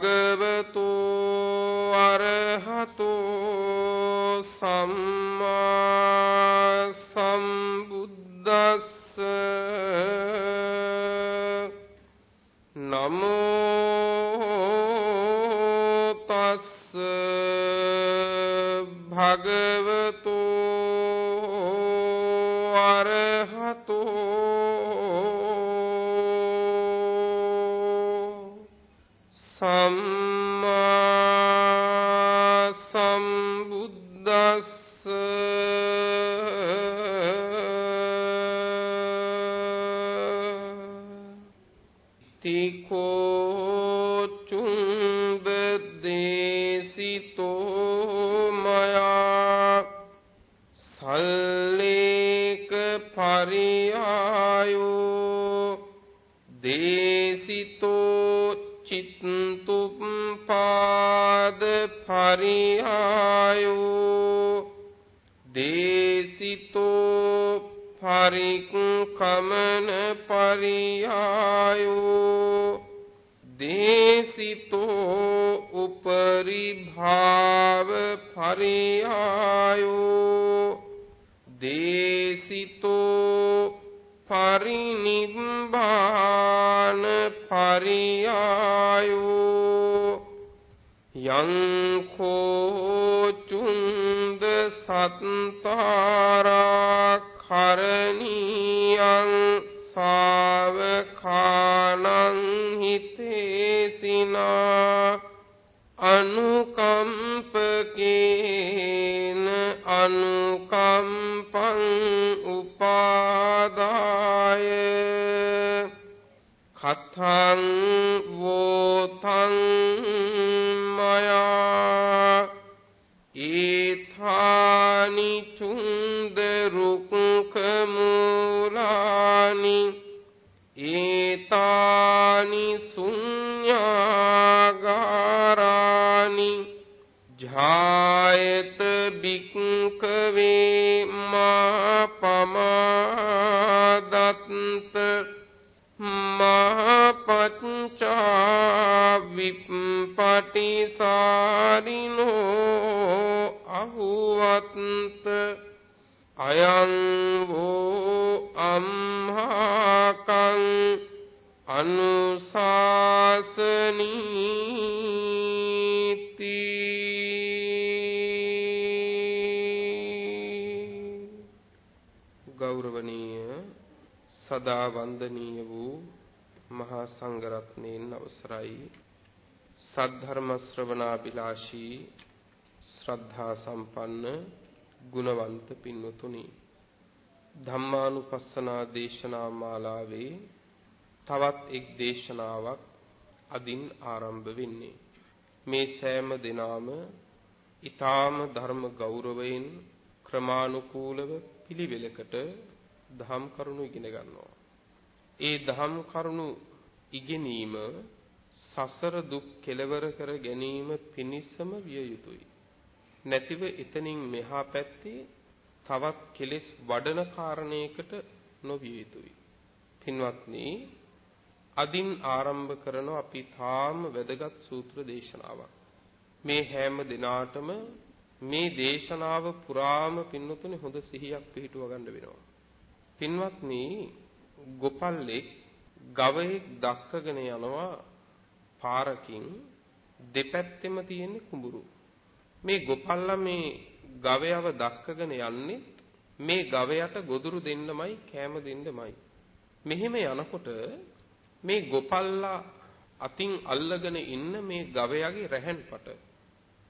භගවතු අරහතු සම්මා පරියායෝ දේසිතෝ පරික්කමන පරියායෝ දේසිතෝ උපරි භාව පරියායෝ දේසිතෝ පරිනිබ්බාන පරියායෝ යං කෝ චුන්ද සත්තාරා කරණීයං සාවකානං හිතේසිනා අනුකම්පකේන අනුකම්පං උපාදාය කතං වෝතං විප්පටිසාරිනෝ අහුවත්ත අයං වූ අම්හාකං අනුශාසනීති. ගෞරවනීය සදා වන්දනීය වූ මහා සංඝරත්නයන් අවසරයි. සද්ධර්ම ශ්‍රවණාබිලාෂී ශ්‍රද්ධා සම්පන්න ගුණවන්ත පින්වතුනි ධම්මානුපස්සනා දේශනා මාලාවේ තවත් එක් දේශනාවක් අදින් ආරම්භ වෙන්නේ මේ සෑම දිනාම ඊ타ම ධර්ම ගෞරවයෙන් ක්‍රමානුකූලව පිළිවෙලකට දහම් කරුණු ඉගෙන ගන්නවා. ඒ දහම් කරුණු ඉගෙනීම සසර දුක් කෙලවර කර ගැනීම පිණිසම විය යුතුයි. නැතිව එතනින් මෙහා පැත්තේ තවත් කෙලෙස් වඩන කාරණයකට නොවිය යුතුයි. පින්වත්නි අදින් ආරම්භ කරන අපි තාම වැදගත් සූත්‍ර දේශනාවක්. මේ හැම දිනාටම මේ දේශනාව පුරාම පින්නතුනේ හොඳ සිහියක් පිහිටුව ගන්න වෙනවා. පින්වත්නි ගොපල්ලෙක් ගවයෙක් දක්කගෙන යනවා පාරකින් දෙපැත්තෙම තියෙන කුඹුරු. මේ ගොපල්ලා මේ ගවයව දක්කගෙන යන්නේ මේ ගවයට ගොදුරු දෙන්නමයි කෑම දෙන්නමයි. මෙහෙම යනකොට මේ ගොපල්ලා අතින් අල්ලගෙන ඉන්න මේ ගවයාගේ රැහැන්පට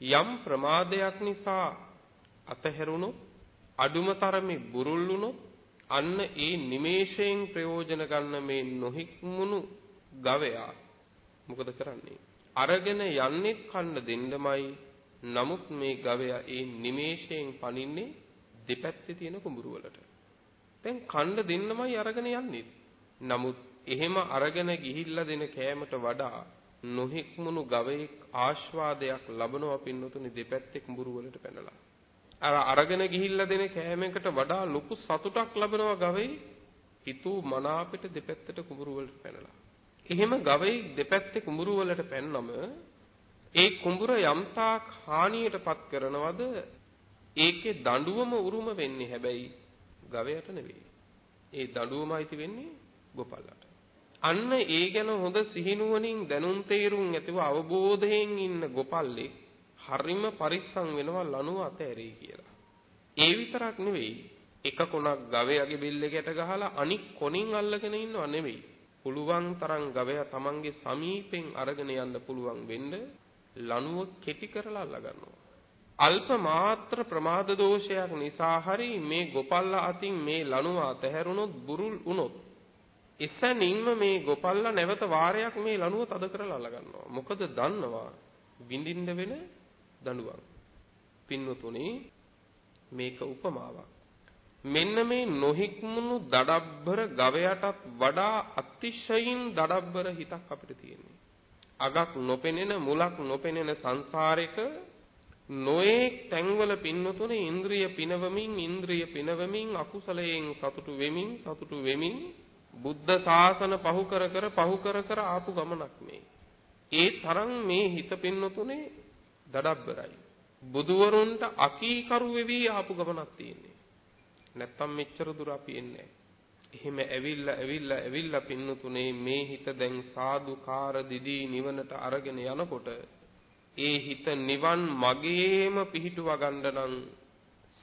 යම් ප්‍රමාදයක් නිසා අතහැරුණොත් අඩුම තරමේ බුරුල් වුණොත් අන්න ඒ නිමේෂයෙන් ප්‍රයෝජන ගන්න මේ නොහික්මුණු ගවයා මොකද කරන්නේ? අරගෙන යන්නේ කන්න දෙන්නමයි. නමුත් මේ ගවයා ඒ නිමේෂයෙන් පනින්නේ දෙපැත්තේ තියෙන කුඹුරු වලට. දැන් කන්න දෙන්නමයි අරගෙන යන්නේ. නමුත් එහෙම අරගෙන ගිහිල්ලා දෙන කෑමට වඩා නොහික්මුණු ගවයෙක් ආස්වාදයක් ලබනවා පින්නතුනි දෙපැත්තේ කුඹුරු වලට පැනලා. අර අරගෙන ගිහිල්ලා දෙන කෑමකට වඩා ලොකු සතුටක් ලබනවා ගවයි. හිතූ මනාපෙට දෙපැත්තට කුඹුරු වලට පැනලා. එහෙම ගවයි දෙපැත්තේ කුඹුරු වලට පැන්නම ඒ කුඹුර යම්තාක් හානියටපත් කරනවද ඒකේ දඬුවම උරුම වෙන්නේ හැබැයි ගවයට නෙවෙයි. ඒ දඬුවම අයිති වෙන්නේ ගොපල්ලට. අන්න ඒ ගැන හොඳ සිහිනුවණින් දැනුම් තේරුම් ඇතිව අවබෝධයෙන් ඉන්න ගොපල්ලෙක් හරිම පරිස්සම් වෙනවා ලනුව අතෑරෙයි කියලා. ඒ විතරක් නෙවෙයි එක කොනක් ගවයාගේ බිල් එකකට ගහලා අනික් කොනින් අල්ලගෙන ඉන්නව නෙවෙයි. පුළුවන් තරම් ගවයා Tamange සමීපෙන් අරගෙන යන්න පුළුවන් වෙන්න ලනුව කෙටි කරලා අල්ල ගන්නවා. අල්ප මාත්‍ර ප්‍රමාද දෝෂයක් නිසා හරි මේ ගොපල්ලා අතින් මේ ලනුව අතහැරුණොත් බුරුල් වුණොත් එසැනින්ම මේ ගොපල්ලා නැවත වාරයක් මේ ලණුව තද කරලා අල්ලගන්නවා. මොකද දන්නවා විඳින්න වෙන දඬුවම්. පින්වතුනි මේක උපමාවක්. මෙන්න මේ නොහික්මුණු දඩබ්බර ගවයටත් වඩා අතිශයින් දඩබ්බර හිතක් අපිට තියෙන්නේ. අගක් නොපෙනෙන මුලක් නොපෙනෙන සංසාරෙක නොඑක් තැන්වල පින්නතුනේ ඉන්ද්‍රිය පිනවමින් ඉන්ද්‍රිය පිනවමින් අකුසලයෙන් සතුටු වෙමින් සතුටු වෙමින් බුද්ධ ශාසන පහු කර කර පහු කර කර ආපු ගමනක් මේ. ඒ තරම් මේ හිත පින්නතුනේ දඩබ්බරයි. බුදුවරුන්ට අකීකරු වෙවි ආපු ගමනක් තියෙන්නේ. නැත්තම් මෙච්චර දුර අපි එන්නේ එහෙම ඇවිල්ලා ඇවිල්ලා ඇවිල්ලා පින්නතුනේ මේ හිත දැන් සාදුකාර දිදී නිවනට අරගෙන යනකොට ඒ හිත නිවන් මගේම පිහිටුවා ගන්න නම්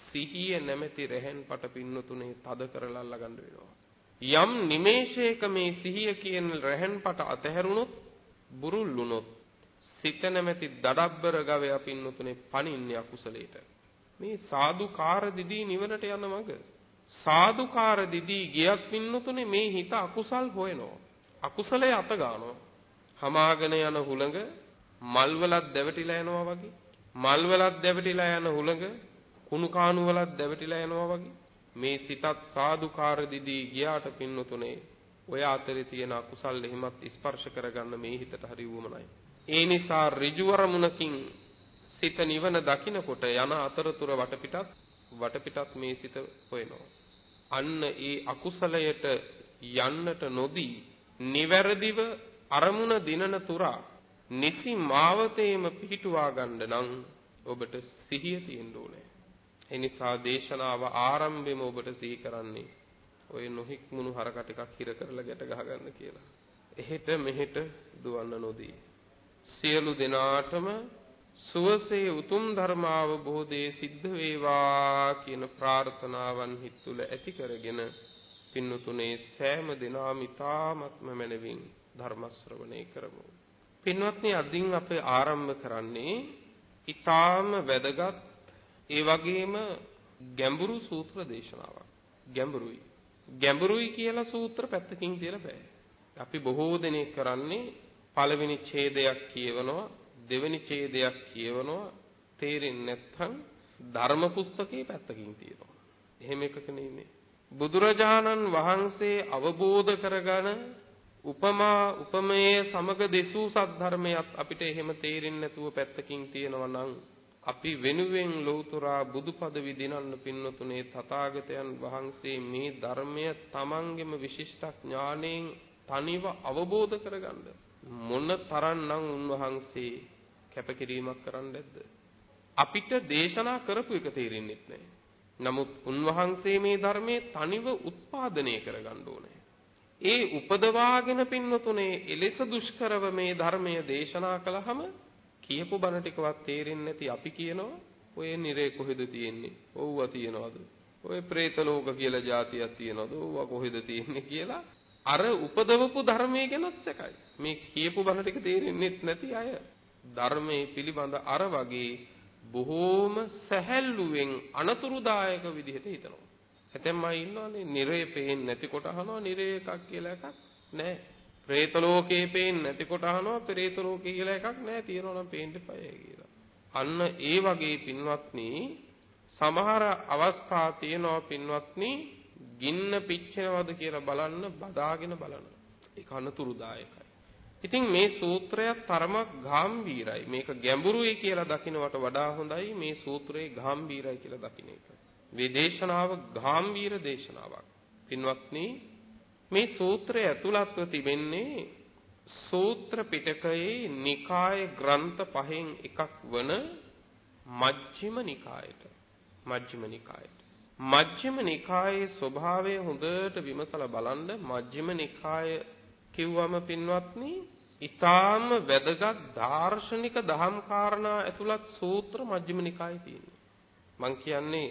සිහිය නැමැති රැහෙන් පට පින්නතුනේ තද කරලා අල්ලගන්න වෙනවා. යම් නිමේෂයක මේ සිහිය කියන රැහෙන්පට අතහැරුණොත් බුරුල් වුණොත් සිත නැමැති දඩබ්බර ගවයා පින්නතුනේ පණින්නේ අකුසලයට මේ සාදුකාර දිදී නිවනට යන මඟ සාදුකාර දිදී ගියත් පින්නතුනේ මේ හිත අකුසල් හොයනවා. අකුසලයේ අත ගන්නවා. හමාගෙන යන හුළඟ මල් වලක් දැවටිලා යනවා වගේ. මල් වලක් දැවටිලා යන හුළඟ කුණු කාණු වලක් දැවටිලා යනවා වගේ. මේ සිතත් සාදුකාර දිදී ගියාට පින්නතුනේ ඔය අතරේ තියෙන අකුසල් එහෙමත් ස්පර්ශ කරගන්න මේ හිතට හරි වුමනයි. ඒ නිසා ඍජුවරමුණකින් සිත නිවන දකින්නකොට යන අතරතුර වටපිටත් වටපිටත් මේ සිත හොයනවා. අන්න ඒ අකුසලයට යන්නට නොදී නිවැරදිව අරමුණ දිනන තුරා නිසි මාවතේම පිහිටුවා ගන්න නම් ඔබට සිහිය තියෙන්න ඕනේ. ඒ නිසා දේශනාව ආරම්භෙම ඔබට සිහි කරන්නේ ඔය නොහික්මුණු හරක ටිකක් හිර කරලා ගැට ගහගන්න කියලා. එහෙට මෙහෙට දුවන්න නොදී. සියලු දෙනාටම සුවසේ උතුම් ධර්ම අවබෝධයේ සිද්ධ වේවා කියන ප්‍රාර්ථනාවන් හිත් තුළ ඇති කරගෙන පින්නතුනේ සෑම දිනාම ඊ타ත්ම මැනවින් ධර්ම ශ්‍රවණය කරමු. පින්වත්නි අදින් අපේ ආරම්භ කරන්නේ ඊ타ම වැදගත් ඒ වගේම ගැඹුරු සූත්‍ර දේශනාවක්. ගැඹුරුයි. ගැඹුරුයි කියලා සූත්‍ර පැත්තකින් තියලා බෑ. අපි බොහෝ දෙනෙක් කරන්නේ පළවෙනි ඡේදයක් කියවනවා දෙවෙනි ඡේදයක් කියවනවා තේරෙන්නේ නැත්නම් ධර්ම පුස්තකේ පැත්තකින් තියෙනවා. එහෙම එකක නෙමෙයි. බුදුරජාණන් වහන්සේ අවබෝධ කරගන උපමා උපමේය සමග දෙසූ සද්ධර්මයක් අපිට එහෙම තේරෙන්නේ නැතුව පැත්තකින් තියෙනවා නම් අපි වෙනුවෙන් ලෞතුරා බුදුපද විදිනන්න පින්නතුනේ තථාගතයන් වහන්සේ මේ ධර්මය තමන්ගෙම විශිෂ්ට ඥාණයෙන් තනිව අවබෝධ කරගන්න මොන තරම්නම් උන්වහන්සේ කැපකිරීමක් කරන්න නැද්ද? අපිට දේශනා කරපු එක තේරෙන්නේ නැහැ. නමුත් උන්වහන්සේ මේ ධර්මයේ තනිව උත්පාදනය කරගන්න ඕනේ. ඒ උපදවාගෙන පින්නතුනේ එලෙස දුෂ්කරව මේ ධර්මය දේශනා කළාම කියපු බණ ටිකවත් තේරෙන්නේ නැති අපි කියනවා ඔය නිරේ කොහෙද තියෙන්නේ? ඔව්ව තියනවාද? ඔය പ്രേත ලෝක කියලා જાතියක් තියනවාද? ඔව්ව කොහෙද තියෙන්නේ කියලා අර උපදවපු ධර්මයේ ගැනත් එකයි. මේ කියපු බණ ටික තේරෙන්නේ නැති අය ධර්මයේ පිළිබඳ අර වගේ බොහෝම සැහැල්ලුවෙන් අනතුරුදායක විදිහට හිතනවා. ඇතැම් අය ඉන්නවනේ නිරය පේන්නේ නැති කොට අහනවා නිරය එකක් කියලා එකක් නැහැ. പ്രേත ලෝකේ පේන්නේ නැති කොට අහනවා പ്രേත ලෝකේ කියලා එකක් නැහැ. තියෙනවා නම් පේන්න එපායි කියලා. අන්න ඒ වගේ පින්වත්නි සමහර අවස්ථා තියෙනවා පින්වත්නි ගින්න පිච්චෙනවද කියලා බලන්න බදාගෙන බලන්න. ඒක අනතුරුදායකයි. ඉතින් මේ සූත්‍රයත් තරමක් ගැඹීරයි. මේක ගැඹුරුයි කියලා දකින්නවට වඩා හොඳයි මේ සූත්‍රයේ ගැඹීරයි කියලා දකින්න එක. මේ දේශනාව ගැඹීර දේශනාවක්. පින්වත්නි මේ සූත්‍රය ඇතුළත්ව තිබෙන්නේ සූත්‍ර පිටකයේ නිකාය ග්‍රන්ථ පහෙන් එකක් වන මජ්ක්‍ධිම නිකායට. මජ්ක්‍ධිම නිකායට. මජ්ක්‍ධිම නිකායේ ස්වභාවය හොඳට විමසලා බලන්න මජ්ක්‍ධිම නිකාය කිව්වම පින්වත්නි ඊටාම වැදගත් දාර්ශනික දහම් කාරණා ඇතුළත් සූත්‍ර මජ්ක්‍ධිම නිකායේ තියෙනවා. මම කියන්නේ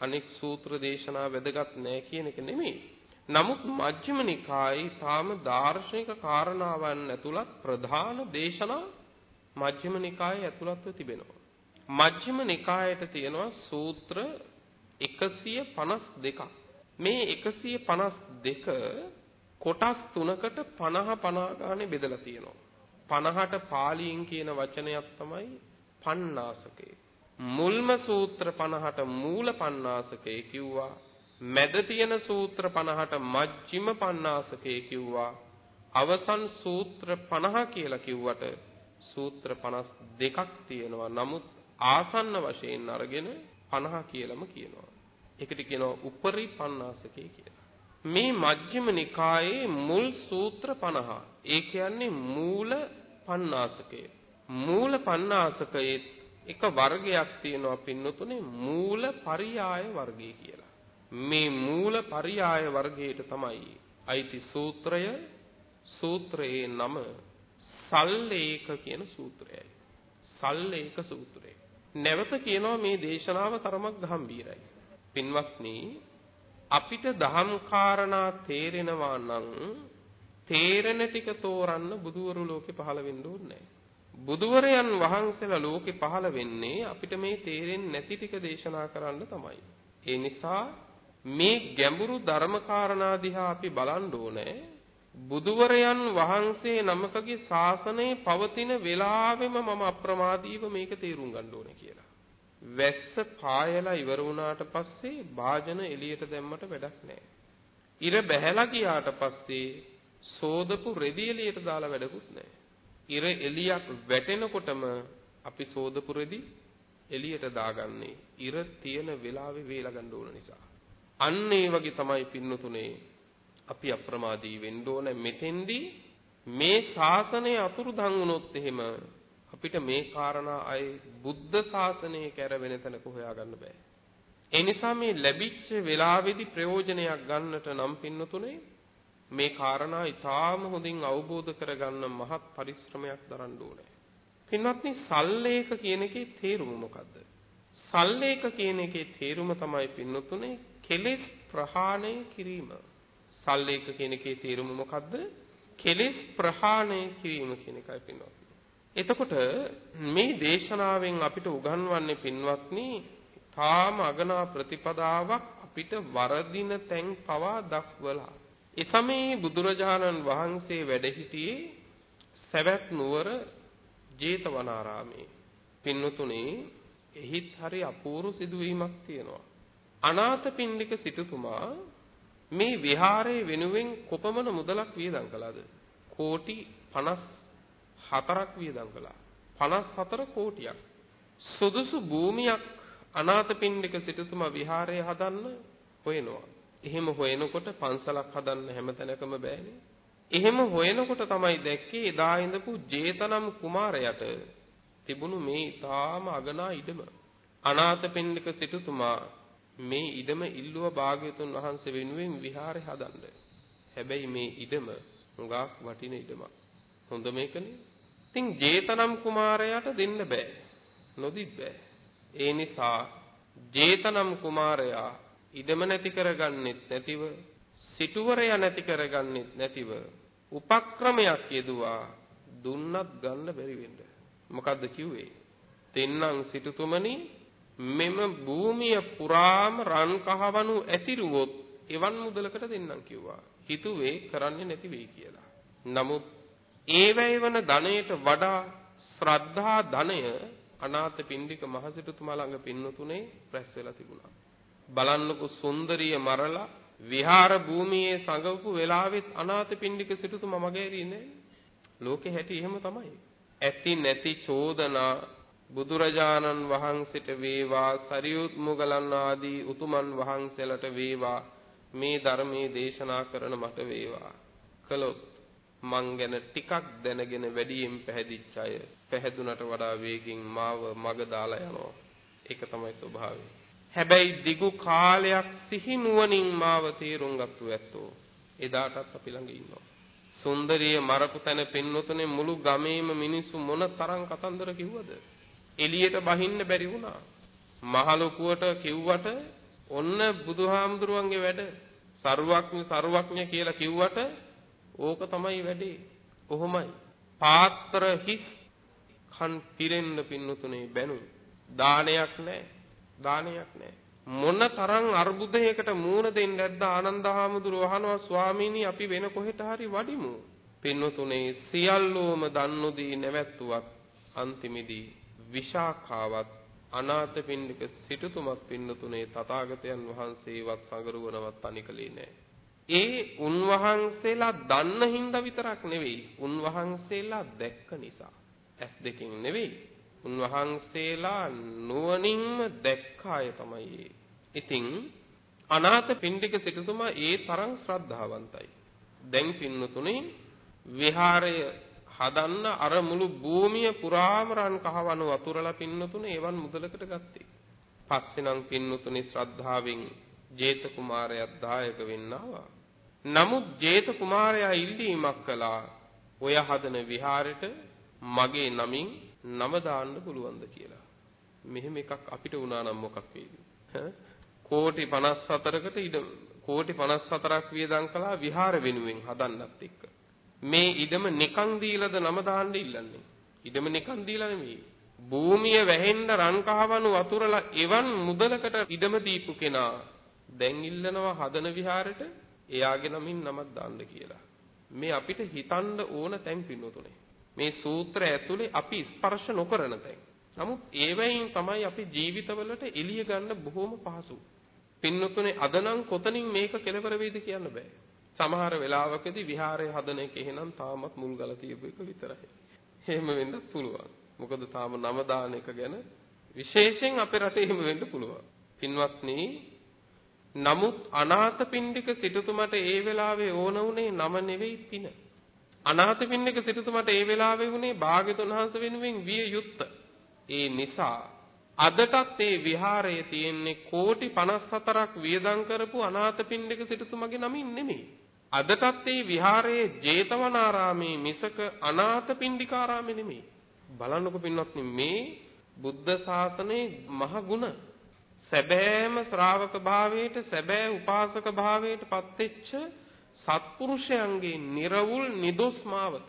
අනෙක් සූත්‍ර දේශනා වැදගත් නෑ කියන එක නෙමෙයි. නමුත් මජ්ක්‍ධිම නිකායේ තාම දාර්ශනික කාරණාවන් ඇතුළත් ප්‍රධාන දේශනා මජ්ක්‍ධිම නිකායේ ඇතුළත්ව තිබෙනවා. මජ්ක්‍ධිම නිකායට තියෙනවා සූත්‍ර 152ක්. මේ 152 කොටස් තුනකට 50 50 ගානේ බෙදලා තියෙනවා. 50ට පාලියෙන් කියන වචනයක් තමයි පණ්ණාසකේ. මුල්ම සූත්‍ර 50ට මූල පණ්ණාසකේ කිව්වා. මැද තියෙන සූත්‍ර 50ට මජ්ක්‍ධිම පණ්ණාසකේ කිව්වා. අවසන් සූත්‍ර 50 කියලා කිව්වට සූත්‍ර 52ක් තියෙනවා. නමුත් ආසන්න වශයෙන් අරගෙන 50 කියලාම කියනවා. ඒකට කියනවා උපරි පණ්ණාසකේ කියලා. මේ මජ්ක්‍ධිම නිකායේ මුල් සූත්‍ර 50. ඒ කියන්නේ මූල පණ්ණාසකය. මූල පණ්ණාසකයේ එක වර්ගයක් තියෙනවා පින්නතුනේ මූල පරියාය වර්ගය කියලා. මේ මූල පරියාය වර්ගයට තමයි අයිති සූත්‍රය සූත්‍රයේ නම සල්ලේක කියන සූත්‍රයයි. සල්ලේක සූත්‍රය. නැවත කියනවා මේ දේශනාව තරමක් ගැඹීරයි. පින්වත්නි අපිට දහම් කාරණා තේරෙනවා නම් තේරෙන ටික තෝරන්න බුදුවරු ලෝකේ පහළ වෙන්න ඕනේ නැහැ. බුදුවරයන් වහන්සේලා ලෝකේ පහළ වෙන්නේ අපිට මේ තේරෙන්නේ නැති ටික දේශනා කරන්න තමයි. ඒ නිසා මේ ගැඹුරු ධර්මකාරණා දිහා අපි බලන්න ඕනේ. බුදුවරයන් වහන්සේ නමකගේ ශාසනයේ පවතින වෙලාවෙම මම අප්‍රමාදීව මේක තේරුම් ගන්න ඕනේ කියලා. වැස්ස පායලා ඉවර වුණාට පස්සේ භාජන එළියට දැම්මට වැඩක් නැහැ. ඉර බැහැලා ගියාට පස්සේ සෝදපු රෙදි එළියට දාලා වැඩකුත් නැහැ. ඉර එළියක් වැටෙනකොටම අපි සෝදපුරෙදි එළියට දාගන්නේ ඉර තියෙන වෙලාවේ වේලා ගන්න ඕන නිසා. අන්න ඒ වගේ තමයි පින්නතුනේ අපි අප්‍රමාදී වෙන්න ඕන මෙතෙන්දී මේ ශාසනය අතුරුදන් වුණොත් එහෙම අපිට මේ කාරණා අය බුද්ධ ශාසනයේ කැර වෙන තැනක හොයාගන්න බෑ. ඒ නිසා මේ ලැබිච්ච වෙලාවේදී ප්‍රයෝජනයක් ගන්නට නම් පින්නතුනේ මේ කාරණා ඊටාම හොඳින් අවබෝධ කරගන්න මහත් පරිශ්‍රමයක් දරන්න ඕනේ. පින්වත්නි සල්ලේක කියන එකේ තේරුම මොකද්ද? සල්ලේක කියන එකේ තේරුම තමයි පින්නතුනේ කෙලෙස් ප්‍රහාණය කිරීම. සල්ලේක කියන එකේ තේරුම මොකද්ද? කෙලෙස් ප්‍රහාණය කිරීම කියන එකයි පින්වත්නි. එතකොට මේ දේශනාවෙන් අපිට උගන්වන්නේ පින්වත්නි තාම අගනා ප්‍රතිපදාවක් අපිට වරදින තැන් පවා දක්වලා ඒ සමයේ බුදුරජාණන් වහන්සේ වැඩ සිටියේ සවැත් නුවර ජේතවනාරාමේ. පින්නතුනේ එහිත් හරි අපූර්ව සිදුවීමක් තියෙනවා. අනාථපිණ්ඩික සිටුතුමා මේ විහාරයේ වෙනුවෙන් කොපමණ මුදලක් වියදම් කළාද? කෝටි 54ක් වියදම් කළා. 54 කෝටියක්. සුදුසු භූමියක් අනාථපිණ්ඩික සිටුතුමා විහාරය හදන්න හොයනවා. එහෙම හොයනකොට පන්සලක් හදන්න හැම තැනකම බෑනේ. එහෙම හොයනකොට තමයි දැක්කේ එදා ඉඳපු ජේතනම් කුමාරයාට තිබුණු මේ ඊටාම අගනා ඉඩම. අනාථපිණ්ඩික සිටුතුමා මේ ඉඩම ඉල්ලුව භාග්‍යතුන් වහන්සේ වෙනුවෙන් විහාරය හදන්න. හැබැයි මේ ඉඩම හුඟක් වටින ඉඩමක්. හොඳ මේකනේ. ඉතින් ජේතනම් කුමාරයාට දෙන්න බෑ. නොදිත් බෑ. ඒ නිසා ජේතනම් කුමාරයා ඉඩම නැති කරගන්නෙත් නැතිව සිටුවරයා නැති කරගන්නෙත් නැතිව උපක්‍රමයක් යෙදුවා දුන්නත් ගන්න බැරි වෙන්න. මොකද්ද කිව්වේ? තෙන්නම් සිටුතුමනි මෙම භූමිය පුරාම රන් කහවණු ඇතිරුවොත් එවන් මුදලකට දෙන්නම් කිව්වා. හිතුවේ කරන්නේ නැති වෙයි කියලා. නමුත් ඒ වැයවන ධනයට වඩා ශ්‍රද්ධා ධනය අනාථ පින්ඩික මහසිටුතුමා ළඟ පින්නතුනේ රැස් වෙලා තිබුණා. බලන්නකො සුන්දරිය මරලා විහාර භූමියේ සංගවපු වෙලාවෙත් අනාථ පින්ඩික සිටුතුමා මගේරී නෑ. ලෝකේ හැටි එහෙම තමයි. ඇති නැති චෝදනා බුදුරජාණන් වහන්සේට වේවා සරියුත් මුගලන් ආදී උතුමන් වහන්සේලට වේවා මේ ධර්මයේ දේශනා කරන මට වේවා කළොත් මං ගැන ටිකක් දැනගෙන වැඩියෙන් පැහැදිච්ච අය පැහැදුනට වඩා වේගින් මාව මග දාලා යනවා. ඒක තමයි ස්වභාවය. හැබැයි දිගු කාලයක් සිහි නුවණින් මාව තීරුම් ගත්තු ඇත්තෝ එදාටත් අපි ළඟ ඉන්නවා. සුන්දරිය මරපු තැන පින්නතුනේ මුළු ගමේම මිනිස්සු මොන තරම් කතන්දර කිව්වද? එළියට බහින්න බැරි වුණා. මහලොකුවට කිව්වට ඔන්න බුදුහාමුදුරුවන්ගේ වැඩ සරුවක්ඥ සරුවක්ඥ කියලා කිව්වට ඕක තමයි වැඩේ. කොහොමයි? පාත්‍ර හිස් කන් පිරෙන්න පින්නතුනේ බැනු. දානයක් නැහැ. දානයක් නැහැ. මොන තරම් අර්බුදයකට මූණ දෙන්නේ නැද්ද ආනන්දහාමුදුරුව අහනවා ස්වාමීනි අපි වෙන කොහෙට හරි වඩිමු. පින්නතුනේ සියල්ලෝම දන්නොදී නැවැත්තුවත් අන්තිමේදී විශාඛාවත් අනාථපිණ්ඩික සිටුතුමත් පින්නතුනේ තථාගතයන් වහන්සේවත් සඟරුවනවත් අනිකලේ නෑ. ඒ උන්වහන්සේලා දන්න හින්දා විතරක් නෙවෙයි උන්වහන්සේලා දැක්ක නිසා. ඇස් දෙකෙන් නෙවෙයි උන්වහන්සේලා නුවණින්ම දැක්ක අය තමයි ඉතින් අනාථපිණ්ඩික සිටුතුමා ඒ තරම් ශ්‍රද්ධාවන්තයි. දැන් පින්නතුනේ විහාරය හදන්න අර මුළු භූමිය පුරාම රන් කහවණු වතුරලා පින්නතුනේ එවන් මුදලකට ගත්තේ. පස්සේනම් පින්නතුනේ ශ්‍රද්ධාවෙන් ජේත කුමාරයා දායක වෙන්නවා. නමුත් ජේත කුමාරයා ඉල්ලීමක් කළා ඔය හදන විහාරෙට මගේ නමින් නම දාන්න පුළුවන්ද කියලා. මෙහෙම එකක් අපිට වුණා නම් මොකක් වේද? කෝටි 54කට ඉඩ කෝටි 54ක් වියදම් කළා විහාර වෙනුවෙන් හදන්නත් එක්ක. මේ ඉඩම නිකන් දීලාද නම දාන්න ඉල්ලන්නේ. ඉඩම නිකන් දීලා නෙමෙයි. භූමිය වැහෙන්න රන් කහවණු වතුරලා එවන් මුදලකට ඉඩම දීපු කෙනා දැන් ඉල්ලනවා හදන විහාරෙට එයාගේ නමින් නමක් දාන්න කියලා. මේ අපිට හිතන්න ඕන තැන් පින්නතුනේ. මේ සූත්‍ර ඇතුලේ අපි ස්පර්ශ නොකරන තැන්. නමුත් ඒවයින් තමයි අපි ජීවිතවලට එළිය ගන්න බොහොම පහසු. පින්නතුනේ අදනම් කොතනින් මේක කෙලවර වෙයිද කියන්න බෑ. සමහර වෙලාවකදී විහාරය හදන එක එහෙනම් තාමත් මුල් ගල තියපු එක විතරයි. එහෙම වෙන්නත් පුළුවන්. මොකද තාම නම දාන එක ගැන විශේෂයෙන් අපේ රටේ එහෙම වෙන්න පුළුවන්. පින්වත්නි නමුත් අනාථපිණ්ඩික සිටුතුමට ඒ වෙලාවේ ඕන උනේ නම නෙවෙයි පින. අනාථපිණ්ඩික සිටුතුමට ඒ වෙලාවේ උනේ භාග්‍යතුන් වහන්සේ වෙනුවෙන් විය යුත්ත. ඒ නිසා අදටත් ඒ විහාරයේ තියෙන්නේ කෝටි 54ක් වියදම් කරපු අනාථපිණ්ඩික සිටුතුමගේ නමින් නෙමෙයි. අදටත් මේ විහාරයේ ජේතවනාරාමේ මිසක අනාථපිණ්ඩිකාරාමේ නෙමෙයි. බලන්නකො පින්වත්නි මේ බුද්ධ ශාසනයේ මහ ගුණ සැබෑම ශ්‍රාවක භාවයට සැබෑ උපාසක භාවයට පත්වෙච්ච සත්පුරුෂයන්ගේ නිර්වුල් නිදොස් මාවත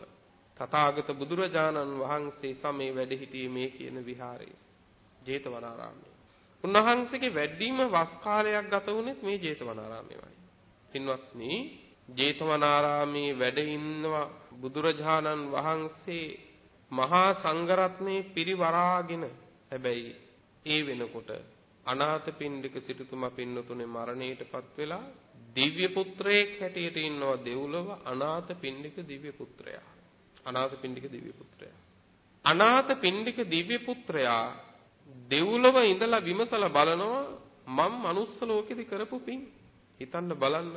තථාගත බුදුරජාණන් වහන්සේ සමේ වැඩ සිටී මේ කියන විහාරයේ. ජේතවනාරාමයේ. උන්වහන්සේගේ වැඩිම වස් කාලයක් ගත වුණේ මේ ජේතවනාරාමයේමයි. පින්වත්නි ජේතවනාරාමේ වැඩ ඉන්නවා බුදුරජාණන් වහන්සේ මහා සංඝරත්නයේ පිරිවරාගෙන. හැබැයි ඒ වෙනකොට අනාථපිණ්ඩික සිටුතුමා පින්නතුනේ මරණයටපත් වෙලා දිව්‍ය පුත්‍රයෙක් හැටියට ඉන්නවා දෙව්ලොව අනාථපිණ්ඩික දිව්‍ය පුත්‍රයා. අනාථපිණ්ඩික දිව්‍ය පුත්‍රයා. අනාථපිණ්ඩික දිව්‍ය පුත්‍රයා දෙව්ලොව ඉඳලා විමසලා බලනවා මම මනුස්ස ලෝකෙදි කරපු පින්. හිතන්න බලන්න.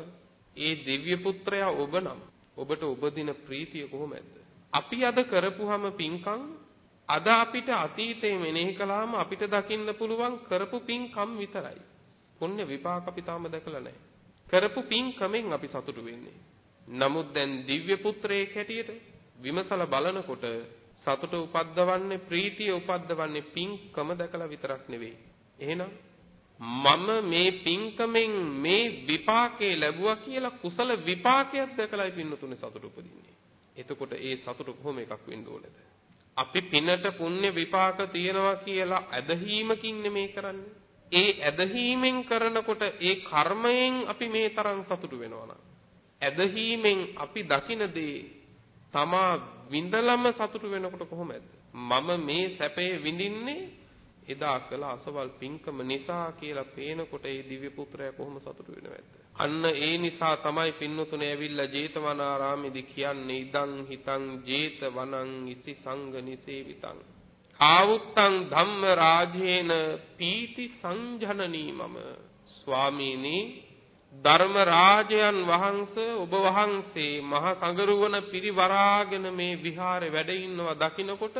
ඒ දිව්‍ය පුත්‍රයා ඔබ නම් ඔබට උපදින ප්‍රීතිය කොහොමද? අපි අද කරපුහම පින්කම් අද අපිට අතීතේ මෙනෙහි කළාම අපිට දකින්න පුළුවන් කරපු පින්කම් විතරයි. පුණ්‍ය විපාක අපි තාම දැකලා නැහැ. කරපු පින්කමෙන් අපි සතුටු වෙන්නේ. නමුත් දැන් දිව්‍ය පුත්‍රයෙක් හැටියට විමසලා බලනකොට සතුට උපද්දවන්නේ ප්‍රීතිය උපද්දවන්නේ පින්කම දැකලා විතරක් නෙවෙයි. එහෙනම් මම මේ පින්කමෙන් මේ විපාකේ ලැබුවා කියලා කුසල විපාකයක් දැකලායි පින්නතුනේ සතුට උපදින්නේ. එතකොට ඒ සතුට කොහොම එකක් වෙන්න ඕනේද? අපි පිනට පුණ්‍ය විපාක තියනවා කියලා ඇදහිීමකින් නෙමේ කරන්නේ. ඒ ඇදහිීමෙන් කරනකොට ඒ කර්මයෙන් අපි මේ තරම් සතුටු වෙනවා ඇදහිීමෙන් අපි දකින දේ තමා විඳලම සතුටු වෙනකොට කොහොමද? මම මේ සැපේ විඳින්නේ එදා කළ අසවල් පින්කම නිසා කියලා පේනකොට ඒ දිව්‍ය පුත්‍රයා කොහොම සතුටු වෙනවද? අන්න ඒ නිසා තමයි පින්නතුනේ ඇවිල්ලා ජේතවනාරාමේදී කියන්නේ ඉදං හිතං ජේතවනං ඉති සංඝ නිසේවිතං. ආවුත්තං ධම්ම රාජේන පීති සංජනනී මම ස්වාමීනි ධර්ම රාජයන් වහන්සේ ඔබ වහන්සේ මහ සංගරුවන පිරිවරාගෙන මේ විහාරේ වැඩ ඉන්නවා දකින්නකොට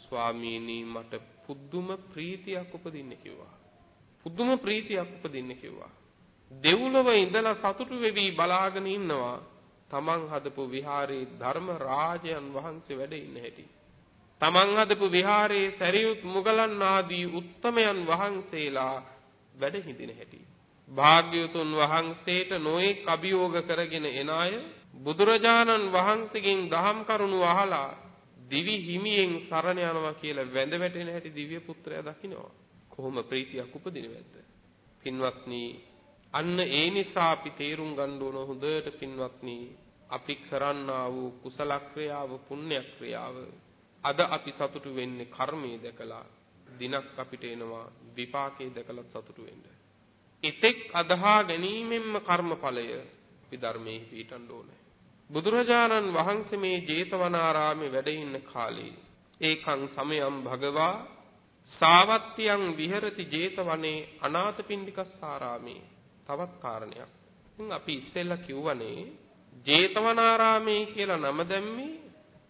ස්වාමීනි මට පුදුම ප්‍රීතියක් උපදින්න කිව්වා. පුදුම ප්‍රීතියක් උපදින්න කිව්වා. දෙව්ලොව ඉඳලා සතුටු වෙවි බලාගෙන ඉන්නවා. තමන් හදපු විහාරේ ධර්ම රාජයන් වහන්සේ වැඩ ඉන්න හැටි. තමන් හදපු විහාරේ සරියුත් මුගලන් ආදී උත්තමයන් වහන්සේලා වැඩ හිඳින හැටි. භාග්‍යවතුන් වහන්සේට නොඑක් අභියෝග කරගෙන එන අය බුදුරජාණන් වහන්සේගෙන් දහම් කරුණු අහලා දිවි හිමියෙන් සරණ යනවා කියලා වැඳ වැටෙන හැටි දිව්‍ය පුත්‍රයා දකිනවා. කොහොම ප්‍රීතියක් උපදිනවද? පින්වත්නි අන්න ඒ නිසා අපි තේරුම් ගන්න ඕන හොඳට පින්වත්නි අපි කරන්නා වූ කුසල ක්‍රියාව පුණ්‍ය ක්‍රියාව අද අපි සතුටු වෙන්නේ කර්මයේ දැකලා දිනක් අපිට එනවා විපාකයේ දැකලා සතුටු වෙන්න. එතෙක් අදහා ගැනීමෙන්ම කර්මඵලය අපි ධර්මයේ පිටන්න ඕනේ. බුදුරජාණන් වහන්සේ මේ ජේතවනාරාමේ වැඩ ඉන්න කාලේ ඒකං සමයම් භගවා සාවත්තියං විහෙරති ජේතවනේ අනාථපිණ්ඩිකස්සාරාමේ තවත් කාරණයක්. ඉතින් අපි ඉස්සෙල්ලා කිව්වනේ ජේතවනාරාමේ කියලා නම දැම්මේ